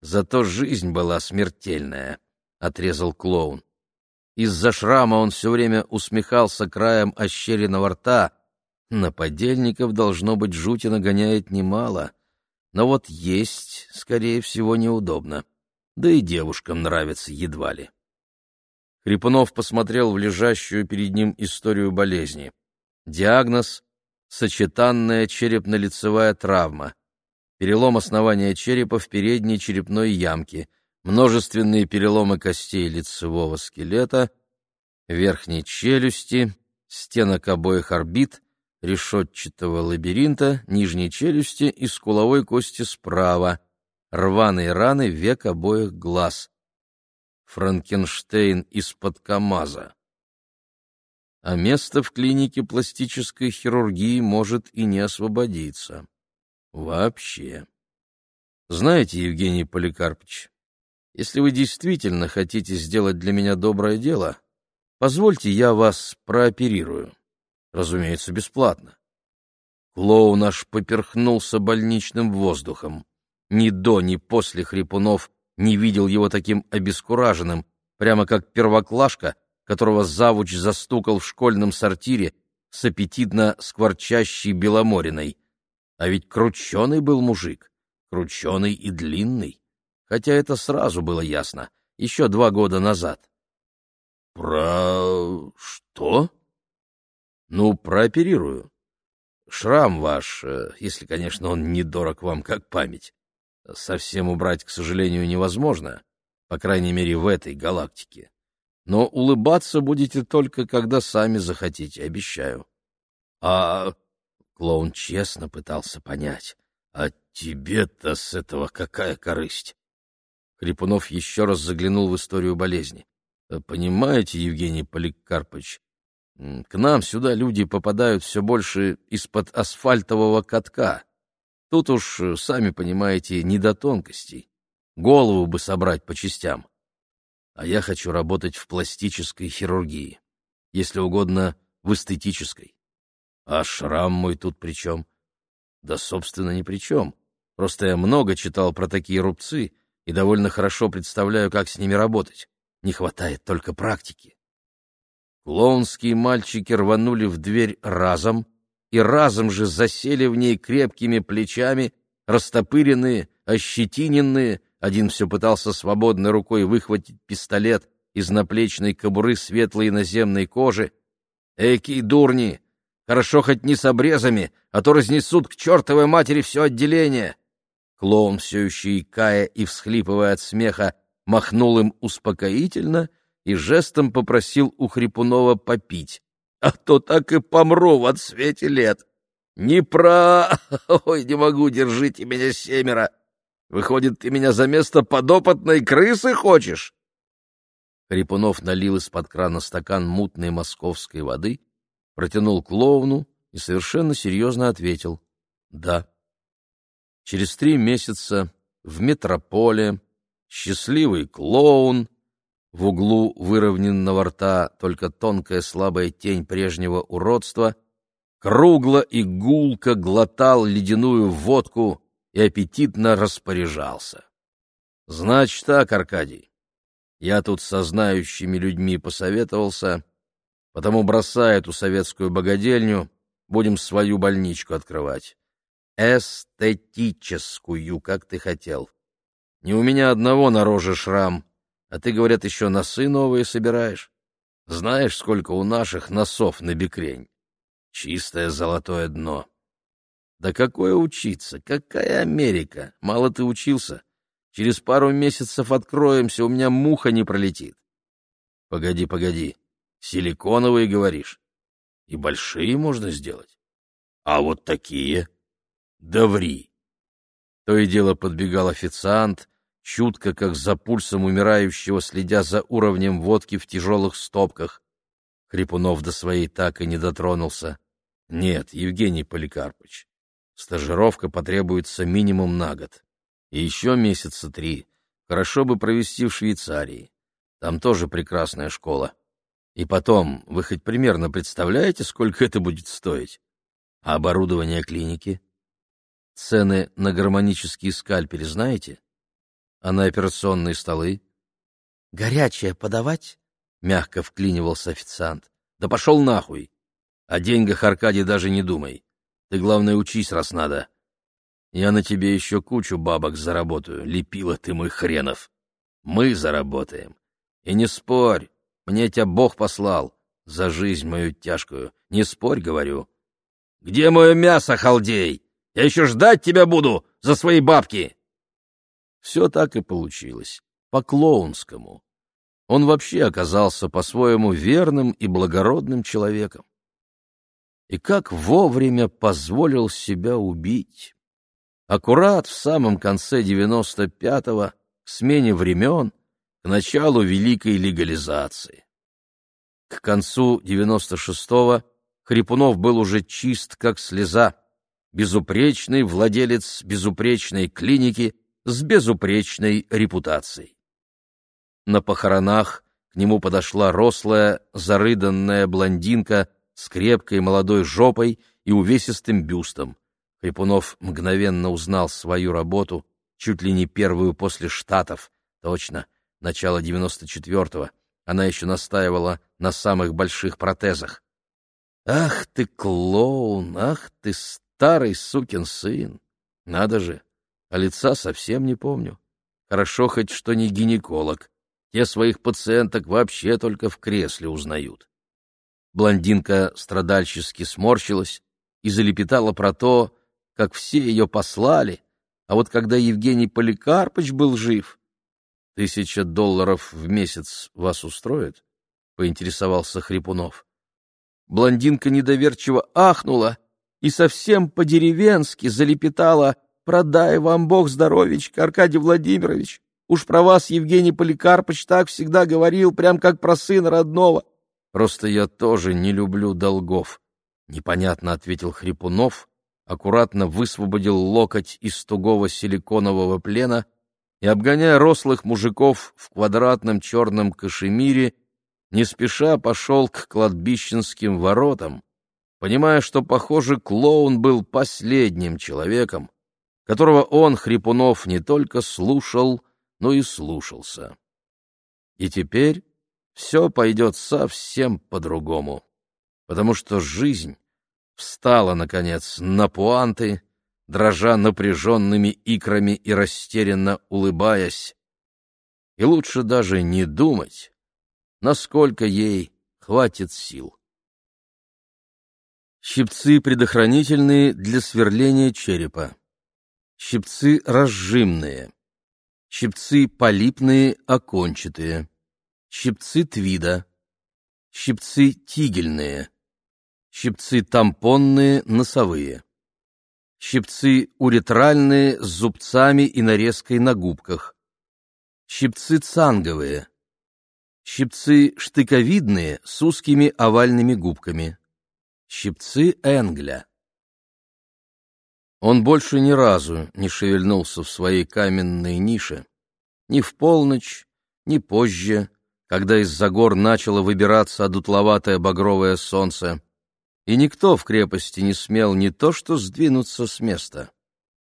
Зато жизнь была смертельная, — отрезал клоун. Из-за шрама он все время усмехался краем ощеренного рта, на подельников, должно быть, жути нагоняет немало, но вот есть, скорее всего, неудобно. Да и девушкам нравится едва ли. Хрипунов посмотрел в лежащую перед ним историю болезни. Диагноз — сочетанная черепно-лицевая травма, перелом основания черепа в передней черепной ямке, множественные переломы костей лицевого скелета, верхней челюсти, стенок обоих орбит, решетчатого лабиринта, нижней челюсти и скуловой кости справа, рваные раны век обоих глаз. Франкенштейн из-под КамАЗа. А место в клинике пластической хирургии может и не освободиться. Вообще. Знаете, Евгений Поликарпович, если вы действительно хотите сделать для меня доброе дело, позвольте я вас прооперирую. Разумеется, бесплатно. Клоун аж поперхнулся больничным воздухом. Ни до, ни после Хрипунов не видел его таким обескураженным, прямо как первоклашка, которого завуч застукал в школьном сортире с аппетитно скворчащей беломориной. А ведь крученый был мужик, крученый и длинный, хотя это сразу было ясно, еще два года назад. — Про что? Ну, прооперирую. Шрам ваш, э, если, конечно, он не дорог вам как память, совсем убрать, к сожалению, невозможно, по крайней мере, в этой галактике. Но улыбаться будете только, когда сами захотите, обещаю. А клоун честно пытался понять, а тебе-то с этого какая корысть? Хрипунов еще раз заглянул в историю болезни. Понимаете, Евгений Поликарпович, к нам сюда люди попадают все больше из-под асфальтового катка. Тут уж, э, сами понимаете, не до тонкостей. Голову бы собрать по частям. А я хочу работать в пластической хирургии. Если угодно, в эстетической. А шрам мой тут при чем? Да, собственно, ни при чем. Просто я много читал про такие рубцы и довольно хорошо представляю, как с ними работать. Не хватает только практики. Клоунские мальчики рванули в дверь разом и разом же засели в ней крепкими плечами, растопыренные, ощетиненные, один все пытался свободной рукой выхватить пистолет из наплечной кобуры светлой наземной кожи. Эки дурни! Хорошо хоть не с обрезами, а то разнесут к чертовой матери все отделение. Клоун, все еще икая и всхлипывая от смеха, махнул им успокоительно и жестом попросил у Хрипунова попить. «А то так и помру в отсвете лет! Не про... Ой, не могу, держите меня семеро! Выходит, ты меня за место подопытной крысы хочешь?» Хрипунов налил из-под крана стакан мутной московской воды, протянул клоуну и совершенно серьезно ответил «Да». Через три месяца в метрополе счастливый клоун, в углу выровненного рта только тонкая слабая тень прежнего уродства, кругло и гулко глотал ледяную водку и аппетитно распоряжался. Значит так, Аркадий, я тут со знающими людьми посоветовался, потому бросай эту советскую богадельню, будем свою больничку открывать. Эстетическую, как ты хотел. Не у меня одного на роже шрам, а ты, говорят, еще носы новые собираешь. Знаешь, сколько у наших носов на бекрень? Чистое золотое дно. Да какое учиться? Какая Америка? Мало ты учился. Через пару месяцев откроемся, у меня муха не пролетит. Погоди, погоди. Силиконовые, говоришь? И большие можно сделать? А вот такие? Да ври! То и дело подбегал официант, чутко, как за пульсом умирающего, следя за уровнем водки в тяжелых стопках. Хрипунов до своей так и не дотронулся. Нет, Евгений Поликарпович, стажировка потребуется минимум на год. И еще месяца три. Хорошо бы провести в Швейцарии. Там тоже прекрасная школа. И потом, вы хоть примерно представляете, сколько это будет стоить? А оборудование клиники? Цены на гармонические скальпели знаете? А на операционные столы? Горячее подавать? Мягко вклинивался официант. Да пошел нахуй! О деньгах, Аркадий, даже не думай. Ты, главное, учись, раз надо. Я на тебе еще кучу бабок заработаю, лепила ты мой хренов. Мы заработаем. И не спорь, мне тебя Бог послал за жизнь мою тяжкую. Не спорь, говорю. Где мое мясо, халдей? Я еще ждать тебя буду за свои бабки!» Все так и получилось, по-клоунскому. Он вообще оказался по-своему верным и благородным человеком. И как вовремя позволил себя убить. Аккурат в самом конце девяносто пятого, к смене времен, к началу великой легализации. К концу девяносто шестого Хрипунов был уже чист, как слеза безупречный владелец безупречной клиники с безупречной репутацией. На похоронах к нему подошла рослая, зарыданная блондинка с крепкой молодой жопой и увесистым бюстом. Хрипунов мгновенно узнал свою работу, чуть ли не первую после Штатов, точно, начало девяносто четвертого. Она еще настаивала на самых больших протезах. «Ах ты, клоун, ах ты, Старый сукин сын. Надо же, а лица совсем не помню. Хорошо хоть, что не гинеколог. Те своих пациенток вообще только в кресле узнают. Блондинка страдальчески сморщилась и залепетала про то, как все ее послали, а вот когда Евгений Поликарпович был жив... — Тысяча долларов в месяц вас устроит? — поинтересовался Хрипунов. Блондинка недоверчиво ахнула и совсем по-деревенски залепетала «Продай вам Бог здоровечка, Аркадий Владимирович! Уж про вас Евгений Поликарпович так всегда говорил, прям как про сына родного!» «Просто я тоже не люблю долгов», — непонятно ответил Хрипунов, аккуратно высвободил локоть из тугого силиконового плена и, обгоняя рослых мужиков в квадратном черном кашемире, не спеша пошел к кладбищенским воротам, понимая, что, похоже, клоун был последним человеком, которого он, Хрипунов, не только слушал, но и слушался. И теперь все пойдет совсем по-другому, потому что жизнь встала, наконец, на пуанты, дрожа напряженными икрами и растерянно улыбаясь. И лучше даже не думать, насколько ей хватит сил. Щипцы предохранительные для сверления черепа. Щипцы разжимные. Щипцы полипные окончатые. Щипцы твида. Щипцы тигельные. Щипцы тампонные носовые. Щипцы уретральные с зубцами и нарезкой на губках. Щипцы цанговые. Щипцы штыковидные с узкими овальными губками щипцы Энгля. Он больше ни разу не шевельнулся в своей каменной нише, ни в полночь, ни позже, когда из-за гор начало выбираться одутловатое багровое солнце, и никто в крепости не смел не то что сдвинуться с места,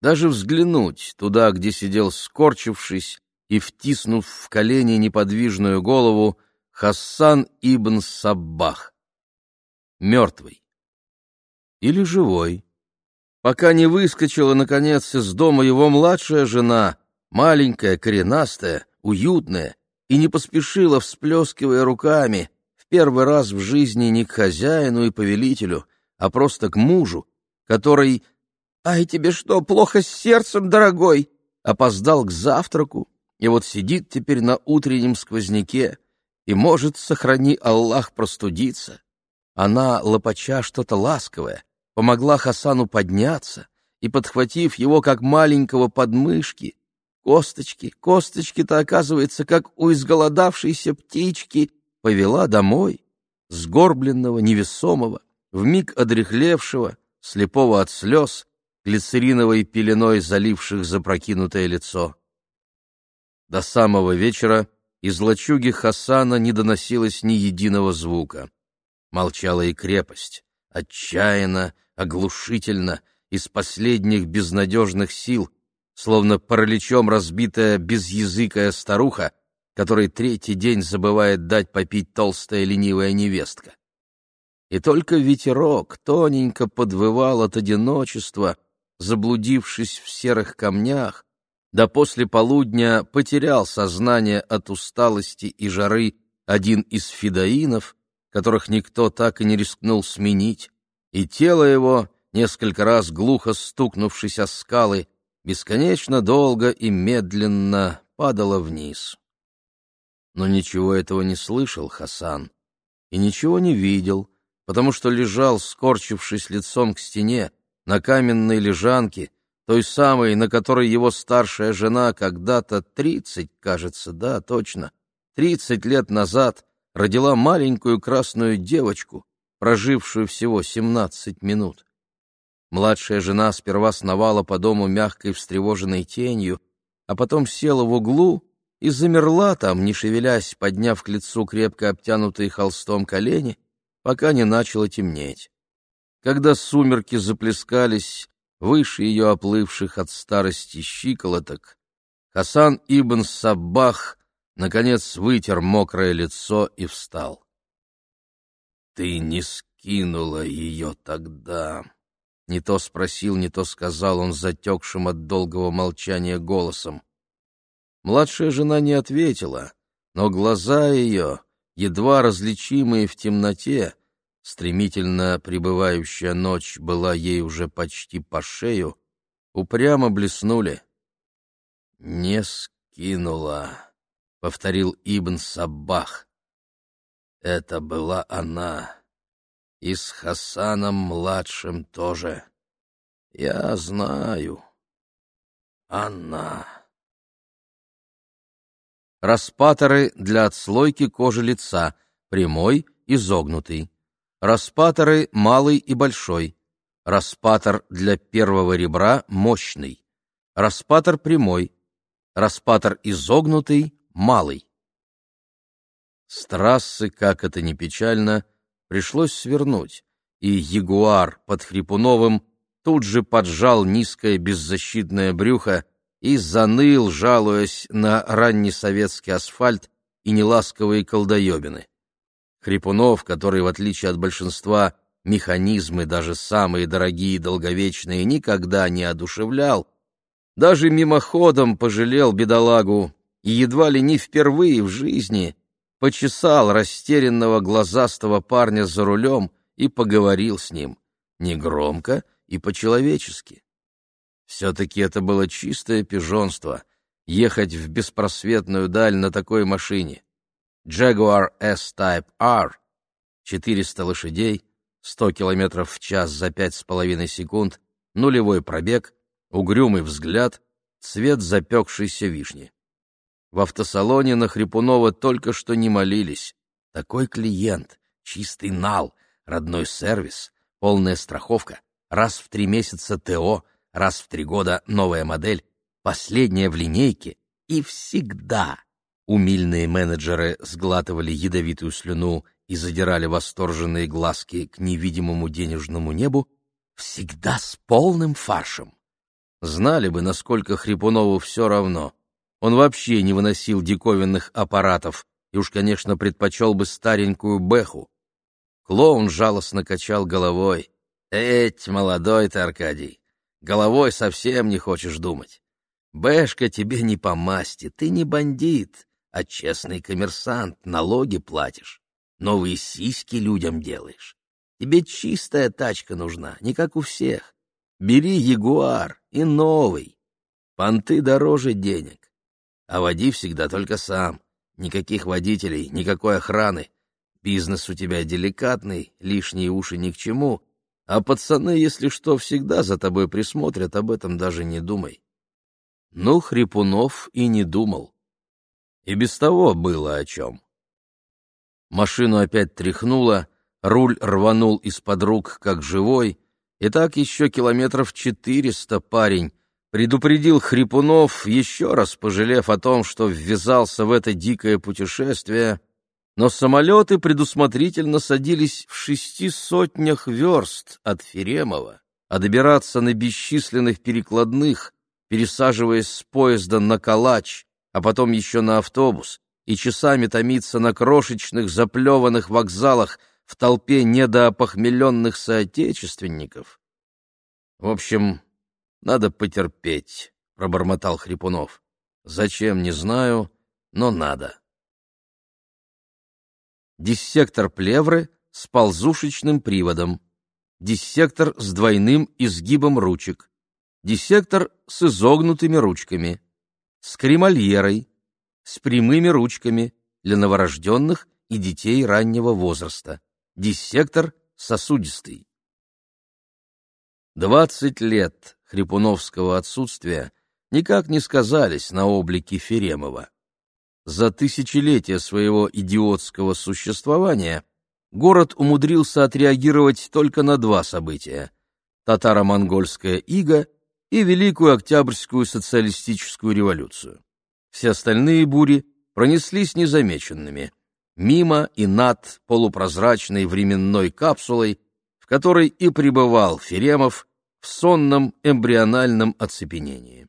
даже взглянуть туда, где сидел скорчившись и втиснув в колени неподвижную голову Хассан ибн Саббах, мертвый или живой. Пока не выскочила, наконец, из дома его младшая жена, маленькая, коренастая, уютная, и не поспешила, всплескивая руками, в первый раз в жизни не к хозяину и повелителю, а просто к мужу, который «Ай, тебе что, плохо с сердцем, дорогой?» опоздал к завтраку, и вот сидит теперь на утреннем сквозняке и может, сохрани Аллах, простудиться. Она, лопача что-то ласковое, помогла Хасану подняться и, подхватив его как маленького подмышки, косточки, косточки-то, оказывается, как у изголодавшейся птички, повела домой, сгорбленного, невесомого, вмиг одрехлевшего, слепого от слез, глицериновой пеленой заливших запрокинутое лицо. До самого вечера из лачуги Хасана не доносилось ни единого звука. Молчала и крепость, отчаянно, оглушительно, из последних безнадежных сил, словно параличом разбитая безязыкая старуха, которой третий день забывает дать попить толстая ленивая невестка. И только ветерок тоненько подвывал от одиночества, заблудившись в серых камнях, да после полудня потерял сознание от усталости и жары один из фидаинов, которых никто так и не рискнул сменить, и тело его, несколько раз глухо стукнувшись о скалы, бесконечно долго и медленно падало вниз. Но ничего этого не слышал Хасан и ничего не видел, потому что лежал, скорчившись лицом к стене, на каменной лежанке, той самой, на которой его старшая жена когда-то тридцать, кажется, да, точно, тридцать лет назад родила маленькую красную девочку, прожившую всего семнадцать минут. Младшая жена сперва сновала по дому мягкой встревоженной тенью, а потом села в углу и замерла там, не шевелясь, подняв к лицу крепко обтянутые холстом колени, пока не начало темнеть. Когда сумерки заплескались выше ее оплывших от старости щиколоток, Хасан ибн Саббах наконец вытер мокрое лицо и встал. «Ты не скинула ее тогда!» Не то спросил, не то сказал он затекшим от долгого молчания голосом. Младшая жена не ответила, но глаза ее, едва различимые в темноте, стремительно прибывающая ночь была ей уже почти по шею, упрямо блеснули. «Не скинула», — повторил Ибн Саббах. Это была она. И с Хасаном-младшим тоже. Я знаю. Она. Распаторы для отслойки кожи лица, прямой, изогнутый. Распаторы малый и большой. Распатор для первого ребра мощный. Распатор прямой. Распатор изогнутый, малый. С трассы, как это ни печально, пришлось свернуть, и ягуар под Хрипуновым тут же поджал низкое беззащитное брюхо и заныл, жалуясь на раннесоветский асфальт и неласковые колдоебины. Хрипунов, который, в отличие от большинства, механизмы, даже самые дорогие и долговечные, никогда не одушевлял, даже мимоходом пожалел бедолагу и едва ли не впервые в жизни почесал растерянного глазастого парня за рулем и поговорил с ним, негромко и по-человечески. Все-таки это было чистое пижонство — ехать в беспросветную даль на такой машине. Jaguar S-Type R, 400 лошадей, 100 км в час за 5,5 секунд, нулевой пробег, угрюмый взгляд, цвет запекшейся вишни. В автосалоне на Хрипунова только что не молились. Такой клиент, чистый нал, родной сервис, полная страховка, раз в три месяца ТО, раз в три года новая модель, последняя в линейке и всегда. Умильные менеджеры сглатывали ядовитую слюну и задирали восторженные глазки к невидимому денежному небу, всегда с полным фаршем. Знали бы, насколько Хрипунову все равно. Он вообще не выносил диковинных аппаратов и уж, конечно, предпочел бы старенькую бэху. Клоун жалостно качал головой. «Эть, молодой ты, Аркадий, головой совсем не хочешь думать. Бэшка тебе не по масти, ты не бандит, а честный коммерсант, налоги платишь, новые сиськи людям делаешь. Тебе чистая тачка нужна, не как у всех. Бери Ягуар и новый. Понты дороже денег. А води всегда только сам. Никаких водителей, никакой охраны. Бизнес у тебя деликатный, лишние уши ни к чему. А пацаны, если что, всегда за тобой присмотрят, об этом даже не думай. Ну, Хрипунов и не думал. И без того было о чем. Машину опять тряхнуло, руль рванул из-под рук, как живой, и так еще километров четыреста парень предупредил Хрипунов, еще раз пожалев о том, что ввязался в это дикое путешествие, но самолеты предусмотрительно садились в шести сотнях верст от Феремова, а добираться на бесчисленных перекладных, пересаживаясь с поезда на калач, а потом еще на автобус, и часами томиться на крошечных заплеванных вокзалах в толпе недоопохмеленных соотечественников. В общем, надо потерпеть, — пробормотал Хрипунов. Зачем, не знаю, но надо. Диссектор плевры с ползушечным приводом. Диссектор с двойным изгибом ручек. Диссектор с изогнутыми ручками. С кремольерой. С прямыми ручками для новорожденных и детей раннего возраста диссектор сосудистый. Двадцать лет хрипуновского отсутствия никак не сказались на облике Феремова. За тысячелетия своего идиотского существования город умудрился отреагировать только на два события — татаро-монгольская ига и Великую Октябрьскую социалистическую революцию. Все остальные бури пронеслись незамеченными — мимо и над полупрозрачной временной капсулой, в которой и пребывал Феремов в сонном эмбриональном оцепенении.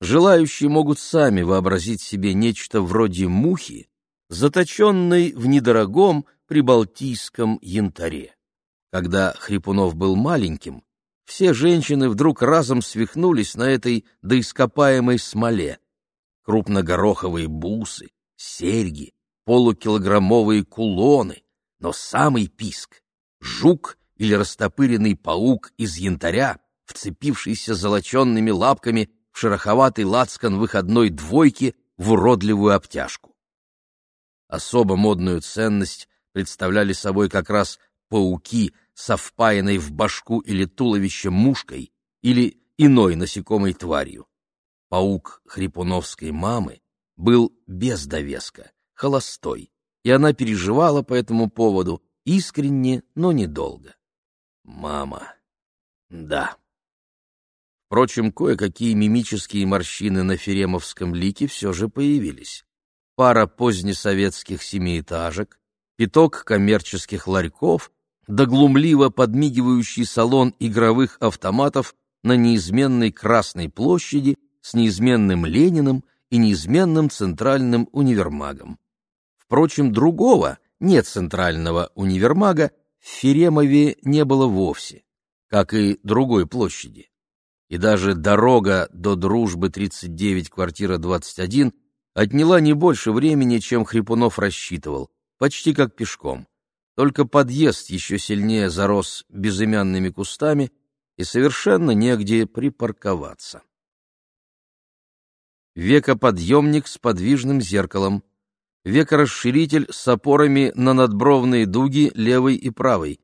Желающие могут сами вообразить себе нечто вроде мухи, заточенной в недорогом прибалтийском янтаре. Когда Хрипунов был маленьким, все женщины вдруг разом свихнулись на этой доископаемой смоле. Крупногороховые бусы, серьги, полукилограммовые кулоны, но самый писк — жук или растопыренный паук из янтаря, вцепившийся золоченными лапками в шероховатый лацкан выходной двойки в уродливую обтяжку. Особо модную ценность представляли собой как раз пауки со впаянной в башку или туловище мушкой или иной насекомой тварью. Паук хрипуновской мамы был без довеска, холостой, и она переживала по этому поводу искренне, но недолго. Мама. Да. Впрочем, кое-какие мимические морщины на феремовском лике все же появились. Пара позднесоветских семиэтажек, пяток коммерческих ларьков да глумливо подмигивающий салон игровых автоматов на неизменной Красной площади с неизменным Лениным и неизменным Центральным универмагом. Впрочем, другого, нет центрального универмага, в Феремове не было вовсе, как и другой площади. И даже дорога до Дружбы 39, квартира 21 отняла не больше времени, чем Хрипунов рассчитывал, почти как пешком. Только подъезд еще сильнее зарос безымянными кустами, и совершенно негде припарковаться. Векоподъемник с подвижным зеркалом, векорасширитель с опорами на надбровные дуги левой и правой,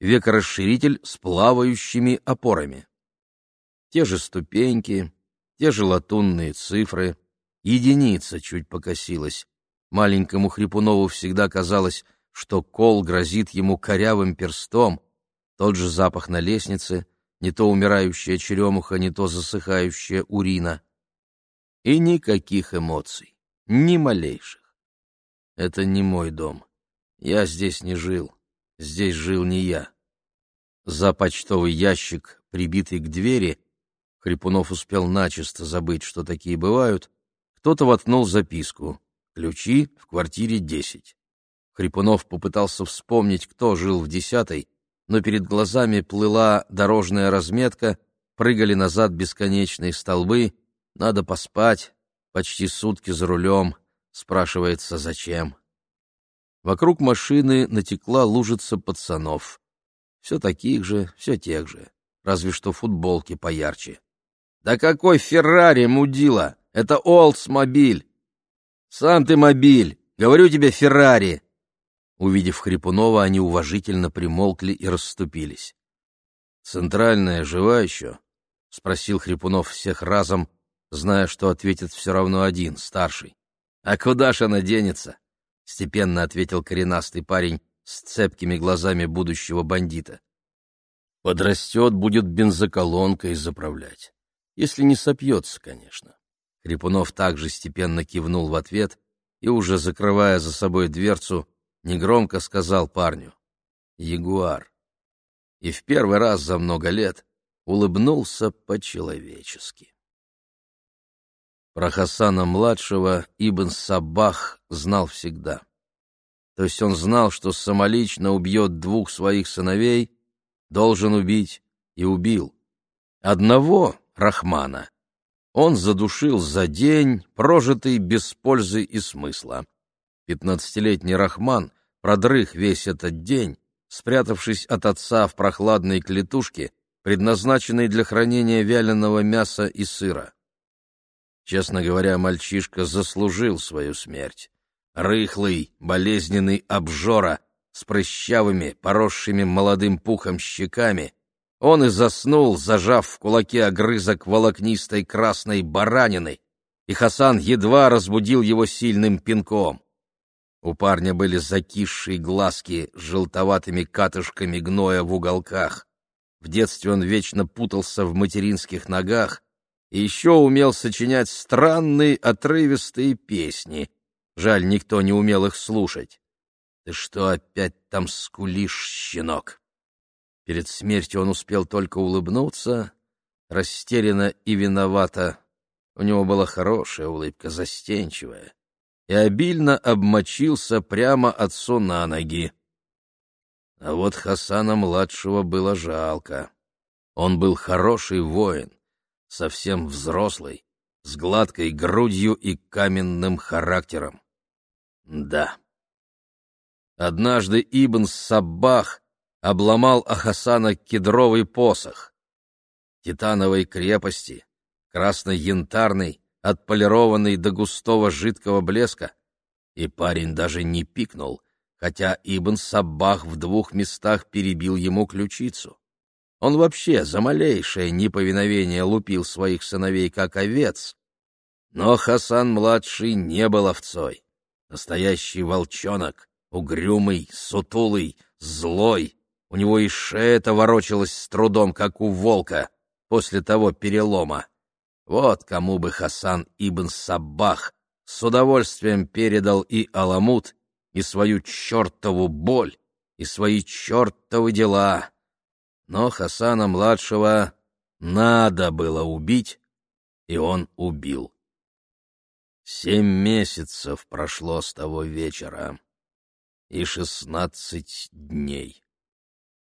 векорасширитель с плавающими опорами. Те же ступеньки, те же латунные цифры, единица чуть покосилась. Маленькому Хрипунову всегда казалось, что кол грозит ему корявым перстом, тот же запах на лестнице, не то умирающая черемуха, не то засыхающая урина. И никаких эмоций, ни малейших. Это не мой дом. Я здесь не жил. Здесь жил не я. За почтовый ящик, прибитый к двери, Хрипунов успел начисто забыть, что такие бывают, кто-то воткнул записку «Ключи в квартире 10». Хрипунов попытался вспомнить, кто жил в десятой, но перед глазами плыла дорожная разметка, прыгали назад бесконечные столбы, надо поспать, почти сутки за рулем, Спрашивается, зачем? Вокруг машины натекла лужица пацанов. Все таких же, все тех же, разве что футболки поярче. «Да какой Феррари, мудила! Это Олдсмобиль!» «Сам ты мобиль! Говорю тебе, Феррари!» Увидев Хрипунова, они уважительно примолкли и расступились. «Центральная жива еще?» — спросил Хрипунов всех разом, зная, что ответит все равно один, старший. «А куда ж она денется?» — степенно ответил коренастый парень с цепкими глазами будущего бандита. «Подрастет, будет бензоколонкой заправлять. Если не сопьется, конечно». Хрипунов также степенно кивнул в ответ и, уже закрывая за собой дверцу, негромко сказал парню «Ягуар». И в первый раз за много лет улыбнулся по-человечески. Про Хасана-младшего Ибн Сабах знал всегда. То есть он знал, что самолично убьет двух своих сыновей, должен убить и убил. Одного, Рахмана, он задушил за день, прожитый без пользы и смысла. Пятнадцатилетний Рахман продрых весь этот день, спрятавшись от отца в прохладной клетушке, предназначенной для хранения вяленого мяса и сыра. Честно говоря, мальчишка заслужил свою смерть. Рыхлый, болезненный обжора с прыщавыми, поросшими молодым пухом щеками. Он и заснул, зажав в кулаке огрызок волокнистой красной баранины, и Хасан едва разбудил его сильным пинком. У парня были закисшие глазки с желтоватыми катышками гноя в уголках. В детстве он вечно путался в материнских ногах, и еще умел сочинять странные отрывистые песни. Жаль, никто не умел их слушать. Ты что опять там скулишь, щенок? Перед смертью он успел только улыбнуться, растерянно и виновато. У него была хорошая улыбка, застенчивая, и обильно обмочился прямо отцу на ноги. А вот Хасана-младшего было жалко. Он был хороший воин, совсем взрослый, с гладкой грудью и каменным характером. Да. Однажды Ибн Саббах обломал Ахасана кедровый посох. Титановой крепости, красно-янтарный, отполированный до густого жидкого блеска, и парень даже не пикнул, хотя Ибн Саббах в двух местах перебил ему ключицу. Он вообще за малейшее неповиновение лупил своих сыновей как овец. Но Хасан-младший не был овцой. Настоящий волчонок, угрюмый, сутулый, злой. У него и шея-то ворочалась с трудом, как у волка, после того перелома. Вот кому бы Хасан ибн Саббах с удовольствием передал и Аламут, и свою чертову боль, и свои чертовы дела но Хасана-младшего надо было убить, и он убил. Семь месяцев прошло с того вечера, и шестнадцать дней.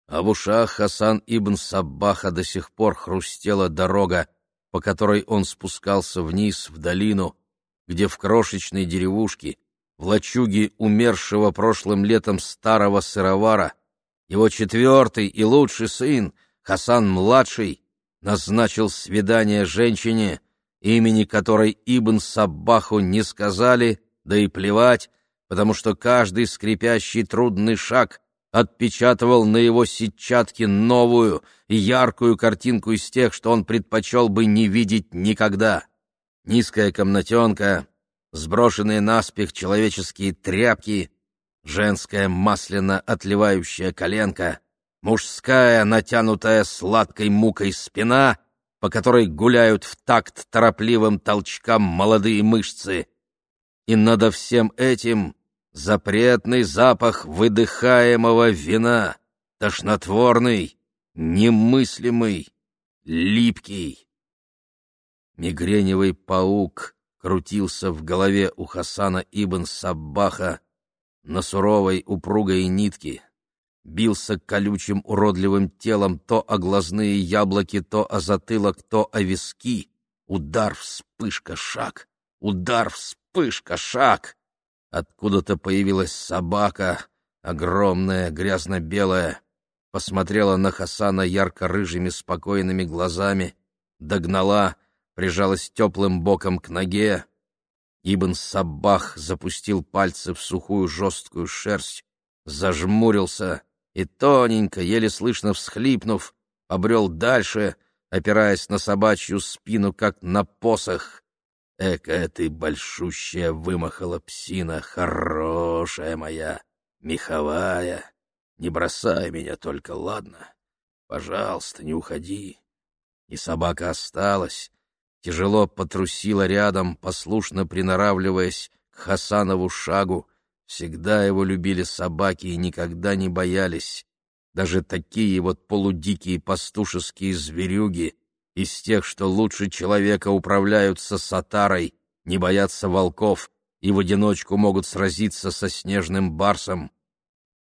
а в ушах Хасан ибн Саббаха до сих пор хрустела дорога, по которой он спускался вниз в долину, где в крошечной деревушке, в лачуге умершего прошлым летом старого сыровара, его четвертый и лучший сын, Хасан-младший, назначил свидание женщине, имени которой Ибн Саббаху не сказали, да и плевать, потому что каждый скрипящий трудный шаг отпечатывал на его сетчатке новую и яркую картинку из тех, что он предпочел бы не видеть никогда. Низкая комнатенка, сброшенные наспех человеческие тряпки, женская масляно отливающая коленка, мужская, натянутая сладкой мукой спина, по которой гуляют в такт торопливым толчкам молодые мышцы. И надо всем этим запретный запах выдыхаемого вина, тошнотворный, немыслимый, липкий. Мигреневый паук крутился в голове у Хасана ибн Саббаха на суровой упругой нитке, бился колючим уродливым телом то о глазные яблоки, то о затылок, то о виски. Удар, вспышка, шаг. Удар, вспышка, шаг. Откуда-то появилась собака, огромная, грязно-белая, посмотрела на Хасана ярко-рыжими спокойными глазами, догнала, прижалась теплым боком к ноге. Ибн Саббах запустил пальцы в сухую жесткую шерсть, зажмурился и тоненько, еле слышно всхлипнув, обрел дальше, опираясь на собачью спину, как на посох. Эка ты большущая вымахала псина, хорошая моя, меховая. Не бросай меня только, ладно? Пожалуйста, не уходи. И собака осталась, тяжело потрусила рядом, послушно приноравливаясь к Хасанову шагу. Всегда его любили собаки и никогда не боялись. Даже такие вот полудикие пастушеские зверюги, из тех, что лучше человека управляются сатарой, не боятся волков и в одиночку могут сразиться со снежным барсом.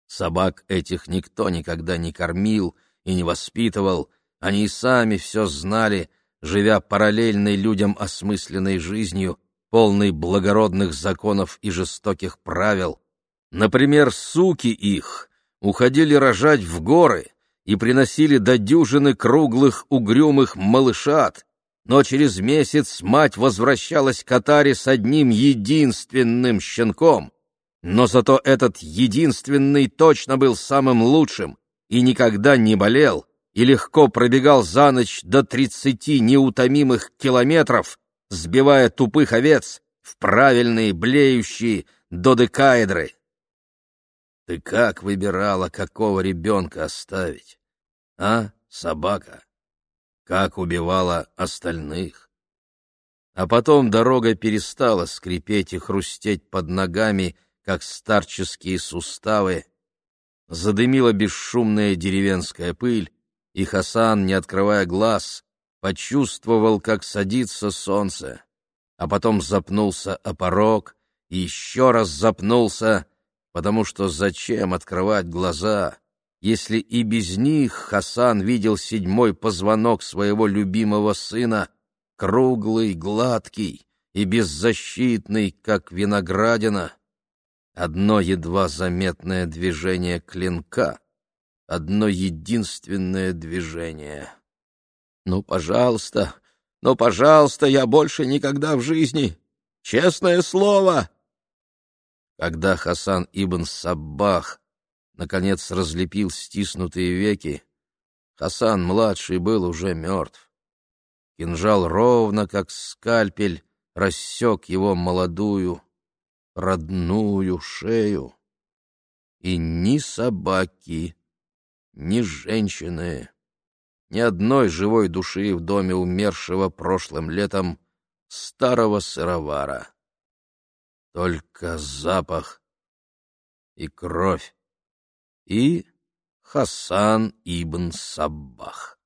Собак этих никто никогда не кормил и не воспитывал, они и сами все знали, живя параллельной людям осмысленной жизнью, полной благородных законов и жестоких правил. Например, суки их уходили рожать в горы — и приносили до дюжины круглых угрюмых малышат, но через месяц мать возвращалась к Атаре с одним единственным щенком. Но зато этот единственный точно был самым лучшим и никогда не болел, и легко пробегал за ночь до тридцати неутомимых километров, сбивая тупых овец в правильные блеющие додекаэдры. Ты как выбирала, какого ребенка оставить? а, собака? Как убивала остальных? А потом дорога перестала скрипеть и хрустеть под ногами, как старческие суставы. Задымила бесшумная деревенская пыль, и Хасан, не открывая глаз, почувствовал, как садится солнце, а потом запнулся о порог и еще раз запнулся, потому что зачем открывать глаза? если и без них Хасан видел седьмой позвонок своего любимого сына, круглый, гладкий и беззащитный, как виноградина. Одно едва заметное движение клинка, одно единственное движение. «Ну, пожалуйста, ну, пожалуйста, я больше никогда в жизни! Честное слово!» Когда Хасан ибн Саббах наконец разлепил стиснутые веки. Хасан-младший был уже мертв. Кинжал ровно, как скальпель, рассек его молодую, родную шею. И ни собаки, ни женщины, ни одной живой души в доме умершего прошлым летом старого сыровара. Только запах и кровь и Хасан ибн Саббах.